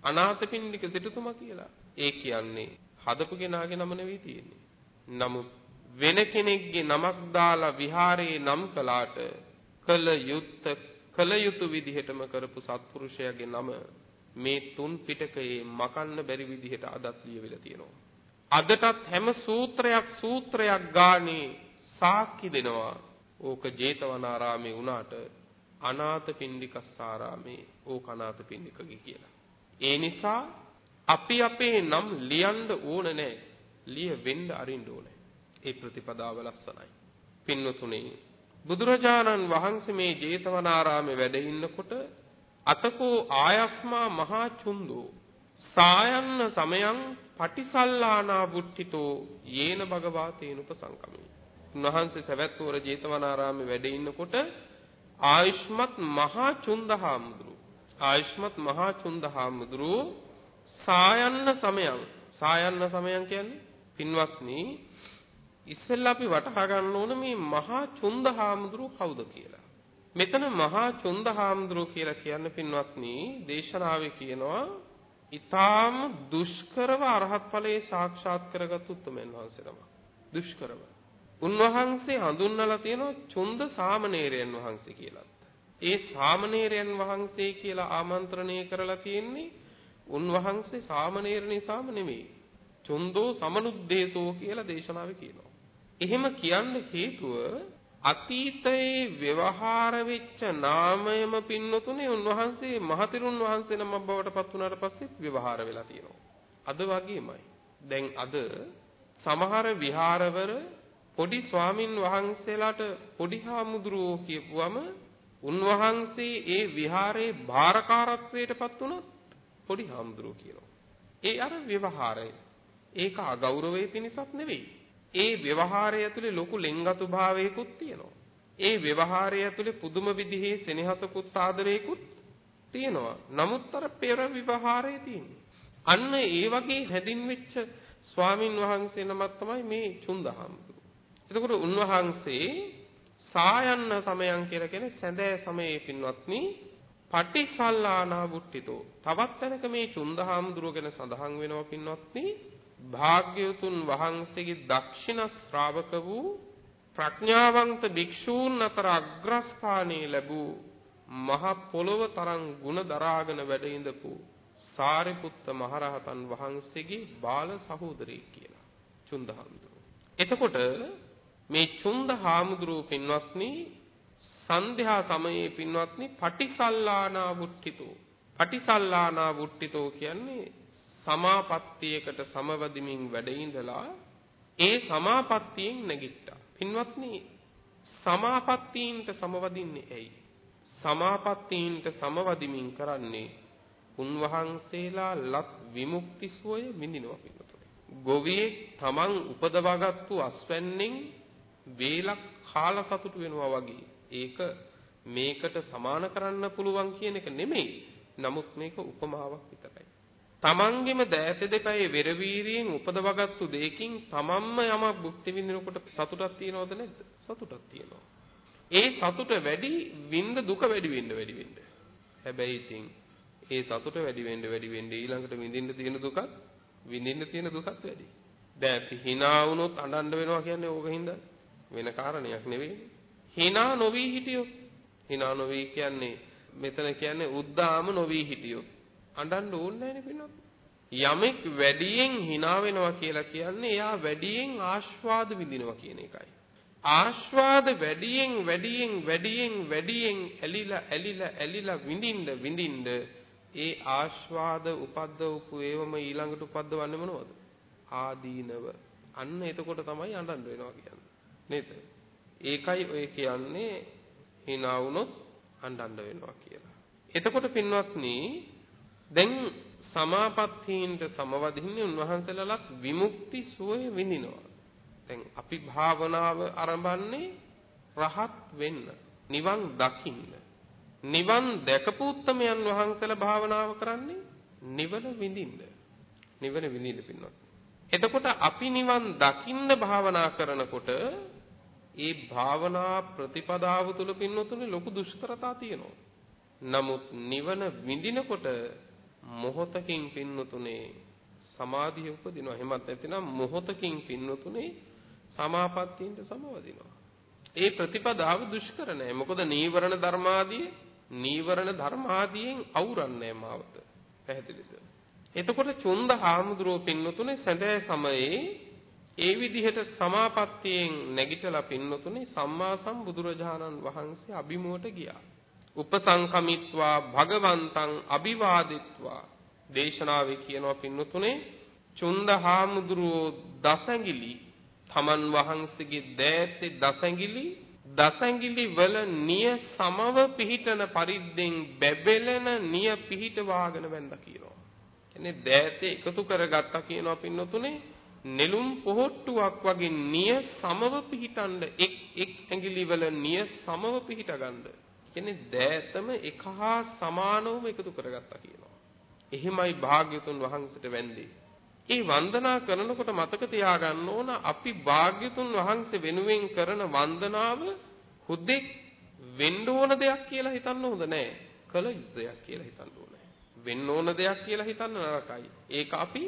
අනාථපිණ්ඩික සිටුතුමා කියලා. ඒ කියන්නේ හදපු කෙනාගේ නම නෙවෙයි තියෙන්නේ. නමුත් වෙන කෙනෙක්ගේ නමක් දාලා විහාරේ නම් කළාට කල යුත්ත කල යුතු විදිහටම කරපු සත්පුරුෂයාගේ නම මේ තුන් පිටකයේ මකන්න බැරි විදිහට අදත් ලියවිලා තියෙනවා. අදටත් හැම සූත්‍රයක් සූත්‍රයක් ගානේ සාක්ෂි දෙනවා. ඕක ජේතවනාරාමේ වුණාට අනාථපිණ්ඩිකස්සාරාමේ ඕක අනාථපිණ්ඩිකගේ කියලා. ඒ නිසා අපි අපේ නම් ලියන්න ඕන නැහැ. ලිය වෙන්න අරින්න ඕනේ. ඒ ප්‍රතිපදාව ලස්සනයි. පින්වතුනි බුදුරජාණන් වහන්සේ මේ ජේතවනාරාමේ වැඩ ඉන්නකොට අතකෝ ආයස්මා මහා චුන්දෝ සායන්න සමයං පටිසල්ලානා බුද්ධිතෝ යේන භගවා තේනුපසංකමී උන්වහන්සේ සවැත්නුවර ජේතවනාරාමේ වැඩ ඉන්නකොට ආයුෂ්මත් මහා චුන්දහාමුදුරු ආයුෂ්මත් මහා චුන්දහාමුදුරු සායන්න සමයං සායන්න සමයං කියන්නේ පින්වත්නි ඉස්සෙල්ලා අපි වටහා ගන්න ඕන මේ මහා චුන්ද හාමුදුරුව කවුද කියලා. මෙතන මහා චුන්ද හාමුදුරුව කියලා කියන්නේ පින්වත්නි දේශනාවේ කියනවා ඊටාම දුෂ්කරව අරහත් ඵලයේ සාක්ෂාත් කරගත් උත්තමයන් වහන්සේ නම. දුෂ්කරව. උන්වහන්සේ හඳුන්වලා තියෙනවා චුන්ද සාමණේරයන් වහන්සේ කියලා. ඒ සාමණේරයන් වහන්සේ කියලා ආමන්ත්‍රණය කරලා තියෙන්නේ උන්වහන්සේ සාමණේර නිසාම නෙමෙයි. චුන්දෝ සමනුද්දේශෝ කියලා දේශනාවේ කියනවා. එහෙම කියන්න හේතුව අතීතයේ ව්‍යවහාර වෙච්ච නාමයම පින්නතුනේ උන්වහන්සේ මහතිරුන් වහන්සේ නම බවට පත් වුණාට පස්සේ ව්‍යවහාර වෙලා තියෙනවා. අද වගේමයි. දැන් අද සමහර විහාරවල පොඩි ස්වාමින් වහන්සේලාට පොඩි හාමුදුරුවෝ කියපුවම උන්වහන්සේ ඒ විහාරේ භාරකාරත්වයට පත් වුණොත් පොඩි හාමුදුරුවෝ කියනවා. ඒ අර ව්‍යවහාරය. ඒක අගෞරවයේ පිණිසක් නෙවෙයි. ඒ ව්‍යවහාරය ඇතුලේ ලොකු ලෙන්ගතු භාවයකුත් තියෙනවා. ඒ ව්‍යවහාරය ඇතුලේ පුදුම විදිහේ සෙනෙහසකුත් ආදරයකුත් තියෙනවා. නමුත් අර පෙර විවහාරයේ තියෙන්නේ. අන්න ඒ වගේ හැදින්වෙච්ච ස්වාමින් වහන්සේ නමක් තමයි මේ චුන්දහාමුදුරුවෝ. එතකොට උන්වහන්සේ සායන්න සමයන් කියලා කියන්නේ සැඳෑ සමයේ පින්වත්නි පටිසල්ලානා වුට්ටිතෝ. තවත් තැනක මේ චුන්දහාමුදුරුවෝ ගැන සඳහන් වෙනවා පින්වත්නි භාග්‍යවතුන් වහන්සේගේ දක්ෂිණ ශ්‍රාවක වූ ප්‍රඥාවන්ත භික්ෂූන් අතර අග්‍රස්ථානයේ ලැබූ මහ පොළොව තරම් ಗುಣ දරාගෙන වැඩ ඉඳපු සාරිපුත්ත මහරහතන් වහන්සේගේ බාල සහෝදරයෙක් කියලා චුන්දහාමුදුරුවෝ. එතකොට මේ චුන්දහාමුදුරුවෝ පින්වත්නි සන්ධ්‍යා සමයේ පින්වත්නි පටිසල්ලානා වුට්ටිතෝ පටිසල්ලානා වුට්ටිතෝ කියන්නේ සමාපත්තියකට සමවදිමින් වැඩ ඉඳලා ඒ සමාපත්තියෙන් නැගිට්ටා. පින්වත්නි සමාපත්තීන්ට සමවදින්නේ ඇයි? සමාපත්තීන්ට සමවදිමින් කරන්නේ උන්වහන්සේලා ලත් විමුක්ති සුවය විඳිනවා පින්වතුනි. ගොවියෙක් තමන් උපදවාගත්තු අස්වැන්නෙන් වේලක් කාලා සතුටු වෙනවා වගේ. ඒක මේකට සමාන කරන්න පුළුවන් කියන එක නෙමෙයි. නමුත් මේක උපමාවක් විතරයි. තමන්ගෙම දෑත දෙපැයේ වෙරවීරියෙන් උපදවගත්තු දෙයකින් තමන්ම යමක් භුක්ති විඳිනකොට සතුටක් තියනවද නැද්ද? සතුටක් තියෙනවා. ඒ සතුට වැඩි විඳ දුක වැඩි වෙන්න වැඩි වෙන්න. හැබැයි ඉතින් ඒ සතුට වැඩි වෙන්න වැඩි වෙන්න ඊළඟට විඳින්න තියෙන දුකත් විඳින්න තියෙන දුකත් වැඩි. දැන් අපි hina වුණොත් අඬන්න වෙනවා කියන්නේ ඕක හින්දා වෙන කාරණයක් නෙවෙයි. hina නොවි හිටියොත් hina නොවි කියන්නේ මෙතන කියන්නේ උද්දාම නොවි හිටියොත් අඬන්න ඕනේ නැහැ යමෙක් වැඩියෙන් hina වෙනවා කියලා කියන්නේ එයා වැඩියෙන් ආස්වාද විඳිනවා කියන එකයි. ආස්වාද වැඩියෙන් වැඩියෙන් වැඩියෙන් වැඩියෙන් ඇලිලා ඇලිලා ඇලිලා විඳින්න විඳින්න ඒ ආස්වාද උපද්දවපු ඒවම ඊළඟට උපද්දවන්නේ මොනවද? ආදීනව. අන්න එතකොට තමයි අඬන්න වෙනවා කියන්නේ. නේද? ඒකයි ඔය කියන්නේ hina වුණොත් අඬන්න වෙනවා කියලා. එතකොට පින්වත්නි දැන් සමාපත්තීන්ට සමවදින්නේ උන්වහන්සේලාලත් විමුක්ති සුවය විඳිනවා. දැන් අපි භාවනාව ආරම්භන්නේ රහත් වෙන්න, නිවන් දකින්න. නිවන් දැකපු උත්තමයන් වහන්සේලා භාවනාව කරන්නේ නිවන විඳින්න. නිවන විඳින්න පින්වත්. එතකොට අපි නිවන් දකින්න භාවනා කරනකොට ඒ භාවනා ප්‍රතිපදාව තුළ පින්නතුනේ ලොකු දුෂ්කරතා තියෙනවා. නමුත් නිවන විඳිනකොට මොහොතකින් පින්නතුනේ සමාධිය උපදිනවා. එහෙමත් නැතිනම් මොහොතකින් පින්නතුනේ සමාපත්තියට සමවදිනවා. ඒ ප්‍රතිපදාව දුෂ්කර නෑ. මොකද නීවරණ ධර්මාදී නීවරණ ධර්මාදීන් අවුරන්නේ මාවත. පැහැදිලිද? එතකොට චුන්ද හාමුදුරුව පින්නතුනේ සැඳෑ සමයේ ඒ විදිහට සමාපත්තියෙන් නැගිටලා පින්නතුනේ සම්මා සම්බුදුරජාණන් වහන්සේ අභිමුවට ගියා. උපසංකමිත්වා භගවන්තං අභිවාදිත්වා දේශනාවේ කියනවා පින්නතුනේ චුන්ද හාමුදුරුවෝ දසඟිලි තමන් වහන්සේගේ දෑතේ දසැඟිලි දසැඟිලි වල නිය සමව පිහිටන පරිද්දෙන් බැබෙලෙන නිය පිහිටවාගෙන වැන්දා කියනවා. කියන්නේ දෑතේ එකතු කරගත්තා කියනවා පින්නතුනේ නෙළුම් පොහොට්ටුවක් වගේ නිය සමව පිහිටන්න එක් එක් ඇඟිලි වල නිය සමව පිහිටගන්න. කියන්නේ දෑතම එක හා සමානවම එකතු කරගත්තා කියනවා. එහිමයි භාග්‍යතුන් වහන්සේට වැඳේ. ඒ වන්දනා කරනකොට මතක තියාගන්න ඕන අපි භාග්‍යතුන් වහන්සේ වෙනුවෙන් කරන වන්දනාව හුදෙක් වෙන්න ඕන දෙයක් කියලා හිතන්න හොඳ නෑ. කළ යුතු දෙයක් කියලා හිතන්න ඕනේ. වෙන්න ඕන දෙයක් කියලා හිතන්න නරකයි. ඒක අපි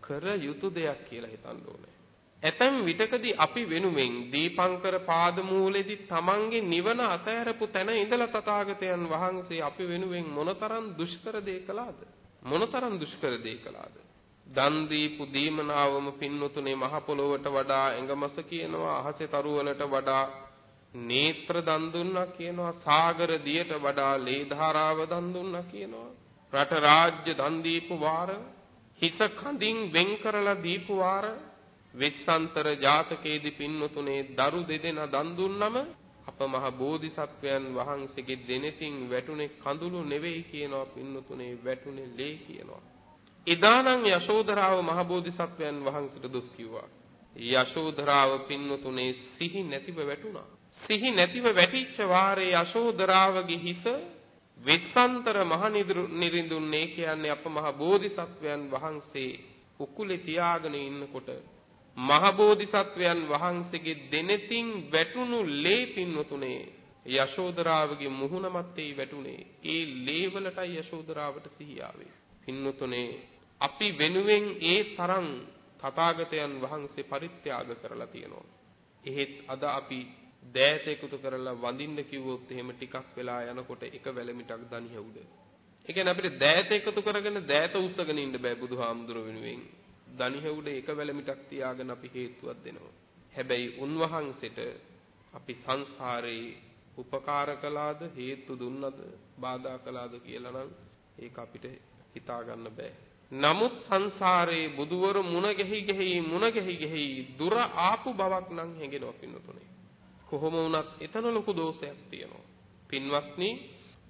කර යුතු දෙයක් කියලා හිතන්න ඕනේ. ඇතැම් විටකදී අපි වෙනුවෙන් දීපංකර පාදමූලෙදී තමන්ගේ නිවන අතහැරපු තැන ඉඳලා තථාගතයන් වහන්සේ අපි වෙනුවෙන් මොනතරම් දුෂ්කර දේ කළාද? මොනතරම් දුෂ්කර දේ කළාද? දන් දීපු දීමනාවම පින්නතුනේ මහ පොළොවට වඩා ඇඟමස කියනවා අහසේ තරුවලට වඩා නේත්‍ර දන් දුන්නා කියනවා සාගර දියට වඩා ලේ ධාරාව දන් දුන්නා කියනවා රට රාජ්‍ය දන් දීපු වාර හිස කඳින් වෙන් කරලා දීපු වාර වෙස්සන්තර ජාතකයේදී පින්නතුනේ දරු දෙදෙනා දන් දුන්නම අප මහ බෝධිසත්වයන් වහන්සේගේ දෙනෙතින් වැටුනේ කඳුළු නෙවෙයි කියනවා පින්නතුනේ වැටුනේ ලේ කියනවා එදානම් යශෝදරාව මහ බෝධිසත්වයන් වහන්සේට දුස් කිව්වා. යශෝදරාව පින්නතුනේ සිහි නැතිව වැටුණා. සිහි නැතිව වැටිච්ච වාරේ යශෝදරාවගේ හිස වෙස්සන්තර මහ නිරිඳුන්නේ කියන්නේ අප මහ බෝධිසත්වයන් වහන්සේ උකුලේ තියාගෙන ඉන්නකොට මහ බෝධිසත්වයන් වහන්සේගේ දෙනෙතින් වැටුණු ලේ පින්වතුනේ යශෝදරාවගේ මුහුණ මැත්තේ වැටුනේ ඒ ලේ වලටයි යශෝදරාවට සිහිය ආවේ පින්වතුනේ අපි වෙනුවෙන් ඒ තරම් තථාගතයන් වහන්සේ පරිත්‍යාග කරලා තියෙනවා එහෙත් අද අපි දෑත එකතු කරලා වඳින්න කිව්වොත් එහෙම ටිකක් වෙලා යනකොට එක වැලමිටක් දණිය උඩ. ඒ කියන්නේ අපිට දෑත එකතු කරගෙන දෑත උස්සගෙන ඉන්න බෑ බුදුහාමුදුර වෙනුවෙන්. දණිය උඩ එක වැලමිටක් තියාගෙන අපි හේතුවක් දෙනවා. හැබැයි උන්වහන්සේට අපි සංසාරේ උපකාර කළාද හේතු දුන්නද බාධා කළාද කියලා නම් ඒක අපිට හිතා ගන්න බෑ. නමුත් සංසාරේ බුදුවරු මුණ ගැහි ගැහි මුණ ගැහි ගැහි දුර ආපු බවක් නම් හැඟෙනවා පින්නතුනේ. කොහොම වුණත් එතන ලොකු දෝෂයක් තියෙනවා. පින්වත්නි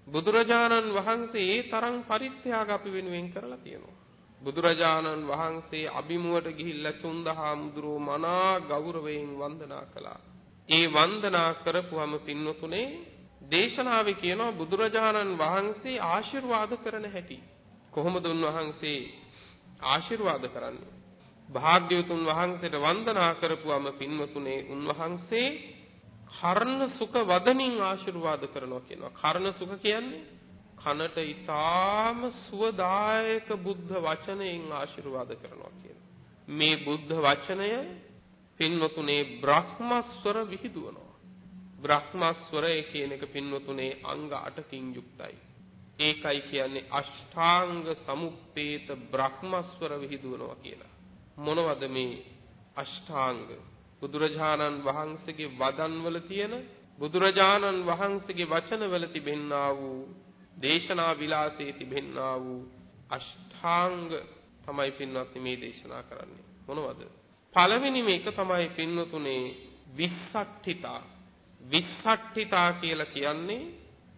බුදුරජාණන් වහන්සේ ඒ තරම් පරිත්‍යාග අපි වෙනුවෙන් කරලා තියෙනවා. බුදුරජාණන් වහන්සේ අභිමුවට ගිහිල්ලා චුන්දහාමුදුරුව මනා ගෞරවයෙන් වන්දනා කළා. ඒ වන්දනා කරපුවම පින්වතුනේ දේශනාවේ කියනවා බුදුරජාණන් වහන්සේ ආශිර්වාද කරන හැටි. කොහොමද උන්වහන්සේ ආශිර්වාද කරන්නේ? භාග්‍යවතුන් වහන්සේට වන්දනා කරපුවම පින්වතුනේ උන්වහන්සේ කර්ණ සුඛ වදනින් ආශිර්වාද කරනවා කියනවා. කර්ණ සුඛ කියන්නේ කනට ඊටාම සුවදායක බුද්ධ වචනයෙන් ආශිර්වාද කරනවා කියනවා. මේ බුද්ධ වචනය පින්වතුනේ බ්‍රහ්මස්වර විහිදුවනවා. බ්‍රහ්මස්වරය කියන එක පින්වතුනේ අංග 8කින් යුක්තයි. ඒකයි කියන්නේ අෂ්ටාංග සමුප්පේත බ්‍රහ්මස්වර විහිදුවනවා කියලා. මොනවද මේ අෂ්ටාංග? බුදුරජාණන් වහන්සේගේ වදන්වල තියෙන බුදුරජාණන් වහන්සේගේ වචනවල තිබෙන්නා වූ දේශනා විලාසයේ තිබෙන්නා වූ අෂ්ටාංග තමයි පින්වත්නි මේ දේශනා කරන්නේ. මොනවද? පළවෙනි මේක තමයි පින්වතුනේ විස්සට්ඨිතා. විස්සට්ඨිතා කියලා කියන්නේ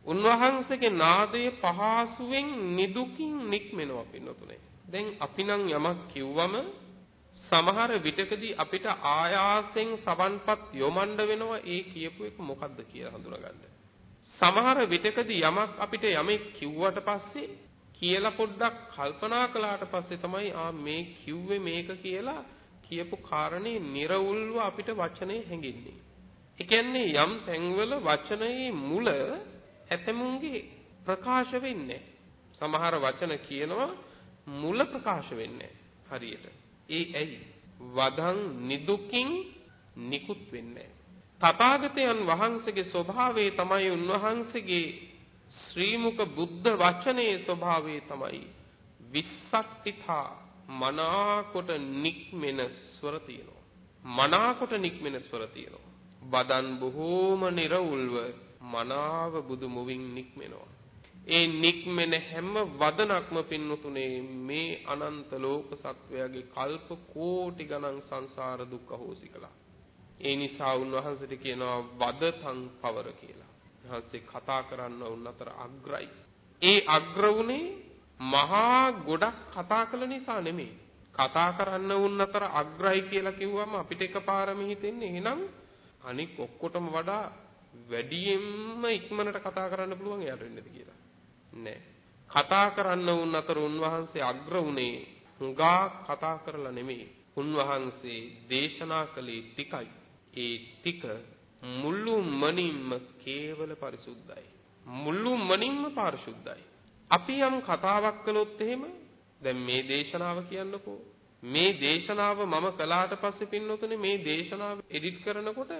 උන්වහන්සේගේ නාදයේ පහසුවෙන් නිදුකින් නික්මෙනවා පින්වතුනේ. දැන් අපි නම් යමක් කිව්වම සමහර විටකදී අපිට ආයාසෙන් සවන්පත් යොමන්න වෙනවා ඒ කියපු එක මොකද්ද කියලා හඳුනගන්න. සමහර විටකදී යමක් අපිට යමෙක් කිව්වට පස්සේ කියලා පොඩ්ඩක් කල්පනා කළාට පස්සේ තමයි ආ මේ කිව්වේ මේක කියලා කියපු කාරණේ निराවුල්ව අපිට වචනේ හැඟෙන්නේ. ඒ කියන්නේ යම් තැන්වල වචනයේ මුල ඇතමුන්ගේ ප්‍රකාශ වෙන්නේ සමහර වචන කියනවා මුල ප්‍රකාශ වෙන්නේ හරියට. ඒ ඇයි? වදන් නිදුකින් නිකුත් වෙන්නේ තථාගතයන් වහන්සේගේ ස්වභාවය තමයි උන්වහන්සේගේ ශ්‍රීමුක බුද්ධ වචනේ ස්වභාවය තමයි විස්සක්තිතා මනාකොට නික්මෙන ස්වර තියෙනවා. මනාකොට නික්මෙන ස්වර තියෙනවා. බදන් බොහෝම නිර්වුල්ව මනාව බුදු මුවින් නික්මෙනවා. ඒ නික්මෙන හැම වදනක්ම පින්නතුනේ මේ අනන්ත ලෝක සත්වයාගේ කල්ප කෝටි ගණන් සංසාර දුක් අහෝසි කළා. ඒ නිසා උන්වහන්සේට කියනවා වදතං පවර කියලා. උන්වහන්සේ කතා කරන්න උන් අතර අග්‍රයි. ඒ අග්‍ර වුණේ මහා ගොඩක් කතා කළ නිසා නෙමෙයි. කතා කරන්න උන් අතර අග්‍රයි කියලා කිව්වම අපිට එකපාරම හිතෙන්නේ එහෙනම් අනික් ඔක්කොටම වඩා වැඩියෙන්ම ඉක්මනට කතා කරන්න පුළුවන් එයාට වෙන්නද කියලා. නෑ. කතා කරන්න වුන් අතර උන්වහන්සේ අග්‍ර වුණේ හුඟා කතා කරලා නෙමෙයි. උන්වහන්සේ දේශනා කළේ ටිකයි. ඒ ටික මුළු මනින්ම කේවල පරිසුද්ධයි. මුළු මනින්ම පාරිශුද්ධයි. අපි යම් කතාවක් කළොත් එහෙම දැන් මේ දේශනාව කියන්නකෝ මේ දේශනාව මම කළාට පස්සේ පින්නොතුනේ මේ දේශනාව එඩිට් කරනකොට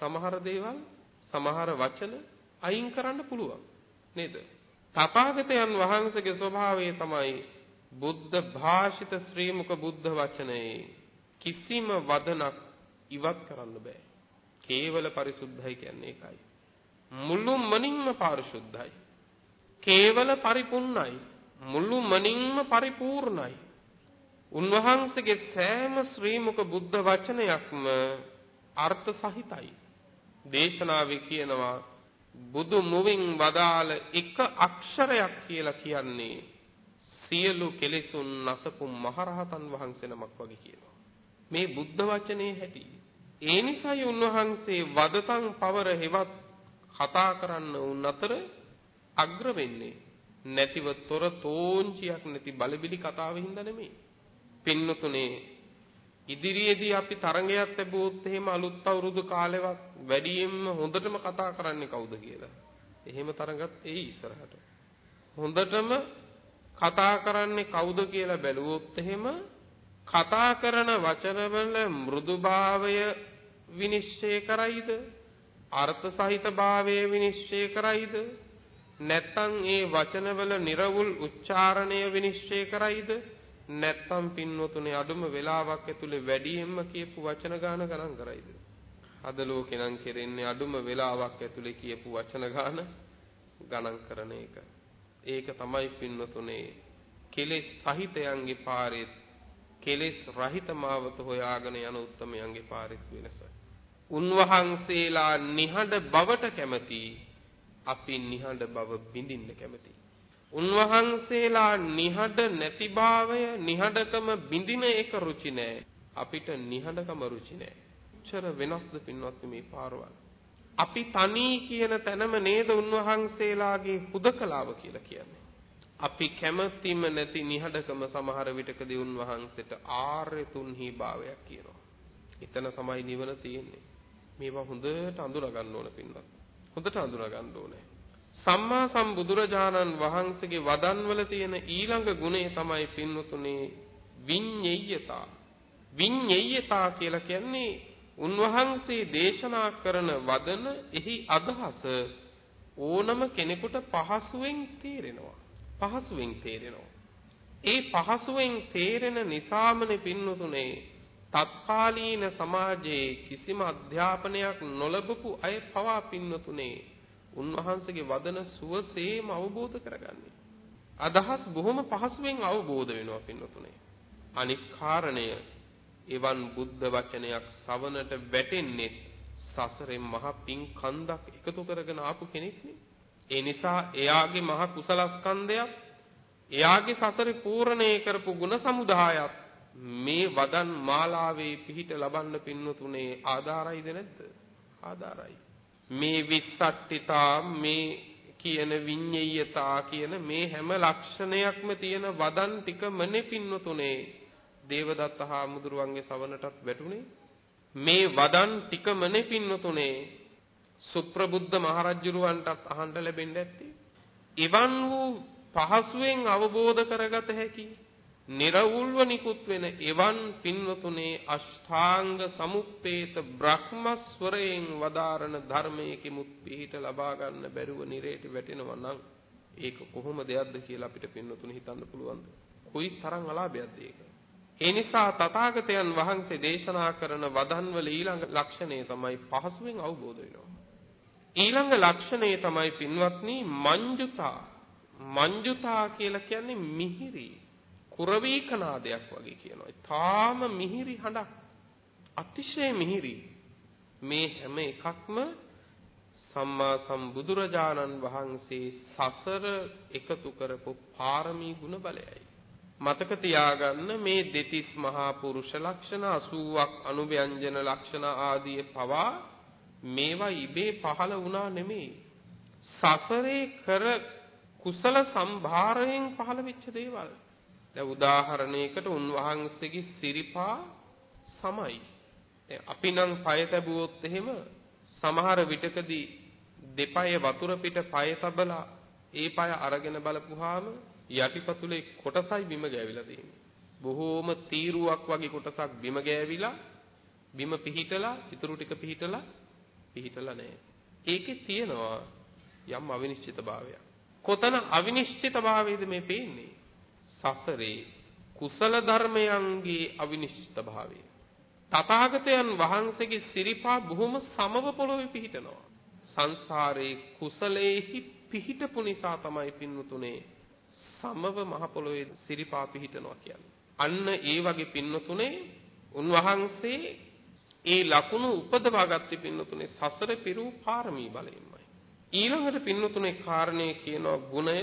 සමහර දේවල් සමහර වචන අයින් කරන්න පුළුවන් නේද තථාගතයන් වහන්සේගේ ස්වභාවය තමයි බුද්ධ භාෂිත ශ්‍රී මුක බුද්ධ වචනේ කිසිම වදනක් ඉවත් කරන්න බෑ. කේවල පරිසුද්ධයි කියන්නේ ඒකයි. මුළු මනින්ම පාරිශුද්ධයි. කේවල පරිපුන්නයි. මුළු මනින්ම පරිපූර්ණයි. උන්වහන්සේගේ සෑම ශ්‍රී මුක බුද්ධ වචනයක්ම අර්ථ සහිතයි. දේශනාවේ කියනවා බුදු මුවින් වදාළ එක අක්ෂරයක් කියලා කියන්නේ සියලු කෙලෙසුන් නසපු මහරහතන් වහන්සේ නමක් වගේ කියනවා. මේ බුද්ධ වචනේ හැටි. ඒ නිසායි උන්වහන්සේ වදතං පවර හෙවත් කතා කරන්න උන් අතර අග්‍ර වෙන්නේ. නැතිව තොර තෝංචියක් නැති බලබිලි කතාවෙන් හින්දා නෙමෙයි. පින්නතුනේ ඉදිරියේදී අපි තරඟයක් ලැබුවොත් එහෙම අලුත් අවුරුදු කාලෙවත් වැඩියෙන්ම හොඳටම කතා කරන්නේ කවුද කියලා. එහෙම තරඟත් එයි ඉස්සරහට. හොඳටම කතා කරන්නේ කවුද කියලා බැලුවොත් එහෙම කතා කරන වචනවල මෘදුභාවය විනිශ්චය කරයිද? අර්ථ සහිත භාවය විනිශ්චය කරයිද? නැත්නම් ඒ වචනවල නිර්වුල් උච්චාරණය විනිශ්චය කරයිද? නැත්නම් පින්වතුනේ අඩුම වෙලාවක් ඇතුලේ වැඩියෙන්ම කියපු වචන ගාන ගණන් කරයිද? අද ලෝකේ නම් කෙරෙන්නේ අඩුම වෙලාවක් ඇතුලේ කියපු වචන ගාන ගණන් කරන එක. ඒක තමයි පින්වතුනේ කෙලෙස් සහිතයන්ගේ පාරේ කෙලෙස් රහිත මාවත හොයාගෙන යන උත්තමයන්ගේ පාරෙත් වෙනස. උන්වහන්සේලා නිහඬ බවට කැමති අපි නිහඬ බව බිඳින්න කැමති. උන්වහන්සේලා නිහඬ නැතිභාවය නිහඬකම බිඳින එක රුචි නෑ. අපිට නිහඬකම රුචි නෑ. චර වෙනස්ද පින්වත් මේ පාරවල්. අපි තනි කියන තැනම නේද උන්වහන්සේලාගේ හුදකලාව කියලා කියන්නේ. අපි කැමැතිම නැති නිහඬකම සමහර විටකදී උන්වහන්සේට ආර්ය තුන්හි භාවයක් කියනවා. එතන තමයි නිවන තියෙන්නේ. මේවා හොඳට අඳුනා ගන්න ඕන පින්වත්. හොඳට අඳුනා ගන්න ඕනේ. සම්මා සම්බුදුරජාණන් වහන්සේගේ වදන්වල තියෙන ඊළඟ ගුණය තමයි පින්වතුනේ විඤ්ඤය්‍යතා. විඤ්ඤය්‍යතා කියලා කියන්නේ උන්වහන්සේ දේශනා කරන වදන එහි අදහස ඕනම කෙනෙකුට පහසුවෙන් තේරෙනවා. පහසුවෙන් තේරෙනවා. ඒ පහසුවෙන් තේරෙන නිසාමනේ පින්නතුනේ තත්කාලීන සමාජයේ කිසිම අධ්‍යාපනයක් නොලබපු අය පවා පින්නතුනේ උන්වහන්සේගේ වදන සුවසේම අවබෝධ කරගන්නේ. අදහස් බොහොම පහසුවෙන් අවබෝධ වෙනවා පින්නතුනේ. අනික් කාරණය එවන් බුද්ධ වචනයක් ශ්‍රවණට වැටෙන්නේ සසරෙන් මහ පිං කන්දක් එකතු කරගෙන ආපු කෙනෙක්නේ. ඒ නිසා එයාගේ මහ කුසලස්කන්ධයක් එයාගේ සසරේ පූර්ණේ කරපු ගුණ සමුදායත් මේ වදන් මාලාවේ පිහිට ලබන්න පින්නතුනේ ආධාරයිද නැද්ද? ආධාරයි. මේ විස්සට්ටිතා මේ කියන විඤ්ඤයතා කියන මේ හැම ලක්ෂණයක්ම තියෙන වදන් ටිකමනේ පින්නතුනේ දේවදත්ත හාමුදුරුවන්ගේ සවනටත් වැටුනේ මේ වදන් ටිකමනේ පින්නතුනේ සුප්‍රබුද්ධ මහරජුරවන්ටත් අහන්න ලැබෙන්න ඇත්තේ. ඉවන් වූ පහසුවෙන් අවබෝධ කරගත හැකි නිර්වුල්ව නිකුත් වෙන එවන් පින්වතුනේ අෂ්ටාංග සමුප්පේත බ්‍රහ්මස්වරයෙන් වදාරන ධර්මයේ මුත් පිහිට ලබා ගන්න බැරුව නිරේට වැටෙනවා නම් ඒක කොහොම දෙයක්ද කියලා අපිට පින්වතුනි හිතන්න පුළුවන්ද? කොයි තරම් අලාභයක්ද ඒක? ඒ නිසා තථාගතයන් වහන්සේ දේශනා කරන වදන්වල ඊළඟ ලක්ෂණය තමයි පහසුවෙන් අවබෝධ වෙනවා. ඊළඟ ලක්ෂණය තමයි පින්වත්නි මංජුතා. මංජුතා කියලා කියන්නේ මිහිරි කුරවීකනාදයක් වගේ කියනවා. තාම මිහිරි හඬක්. අතිශය මිහිරි. මේ හැම එකක්ම සම්මා සම්බුදුරජාණන් වහන්සේ සසර එකතු කරපු පාරමී ගුණ බලයයි. මතක තියාගන්න මේ දෙතිස් මහා පුරුෂ ලක්ෂණ 80ක් අනුව්‍යංජන ලක්ෂණ ආදී පවා මේවා ඉබේ පහළ වුණා නෙමෙයි. සසරේ කර කුසල සම්භාරයෙන් පහළ වෙච්ච දේවල්. දැන් උදාහරණයකට උන්වහන්සේගේ සිරිපා සමයි. අපි නම් පය තැබුවොත් එහෙම සමහර විටකදී දෙපය වතුර පිට පය තබලා ඒ පය අරගෙන බලපුවාම යටිපතුලේ කොටසයි බිම ගෑවිලා තියෙන්නේ. බොහෝම තීරුවක් වගේ කොටසක් බිම ගෑවිලා බිම පිහිටලා ඉතුරු ටික පිහිටලා පිහිටලා නැහැ. ඒකේ තියෙනවා යම් අවිනිශ්චිතභාවයක්. කොතන අවිනිශ්චිතභාවයද මේ පේන්නේ? සසරේ කුසල ධර්මයන්ගේ අවිනිශ්චිතභාවය. තථාගතයන් වහන්සේගේ සිරිපා බොහොම සමව පොළොවේ පිහිටනවා. සංසාරේ කුසලේහි පිහිටපු නිසා තමයි පින්නතුනේ සමව මහ පොළොවේ සිරිපා පිහිටනවා කියන්නේ. අන්න ඒ වගේ පින්නතුනේ උන්වහන්සේ ඒ ලකුණු උපදවාගත්තේ පින්නතුනේ සසර පිරූ පාරමී බලයෙන්මයි. ඊළඟට පින්නතුනේ කාරණේ කියන ගුණය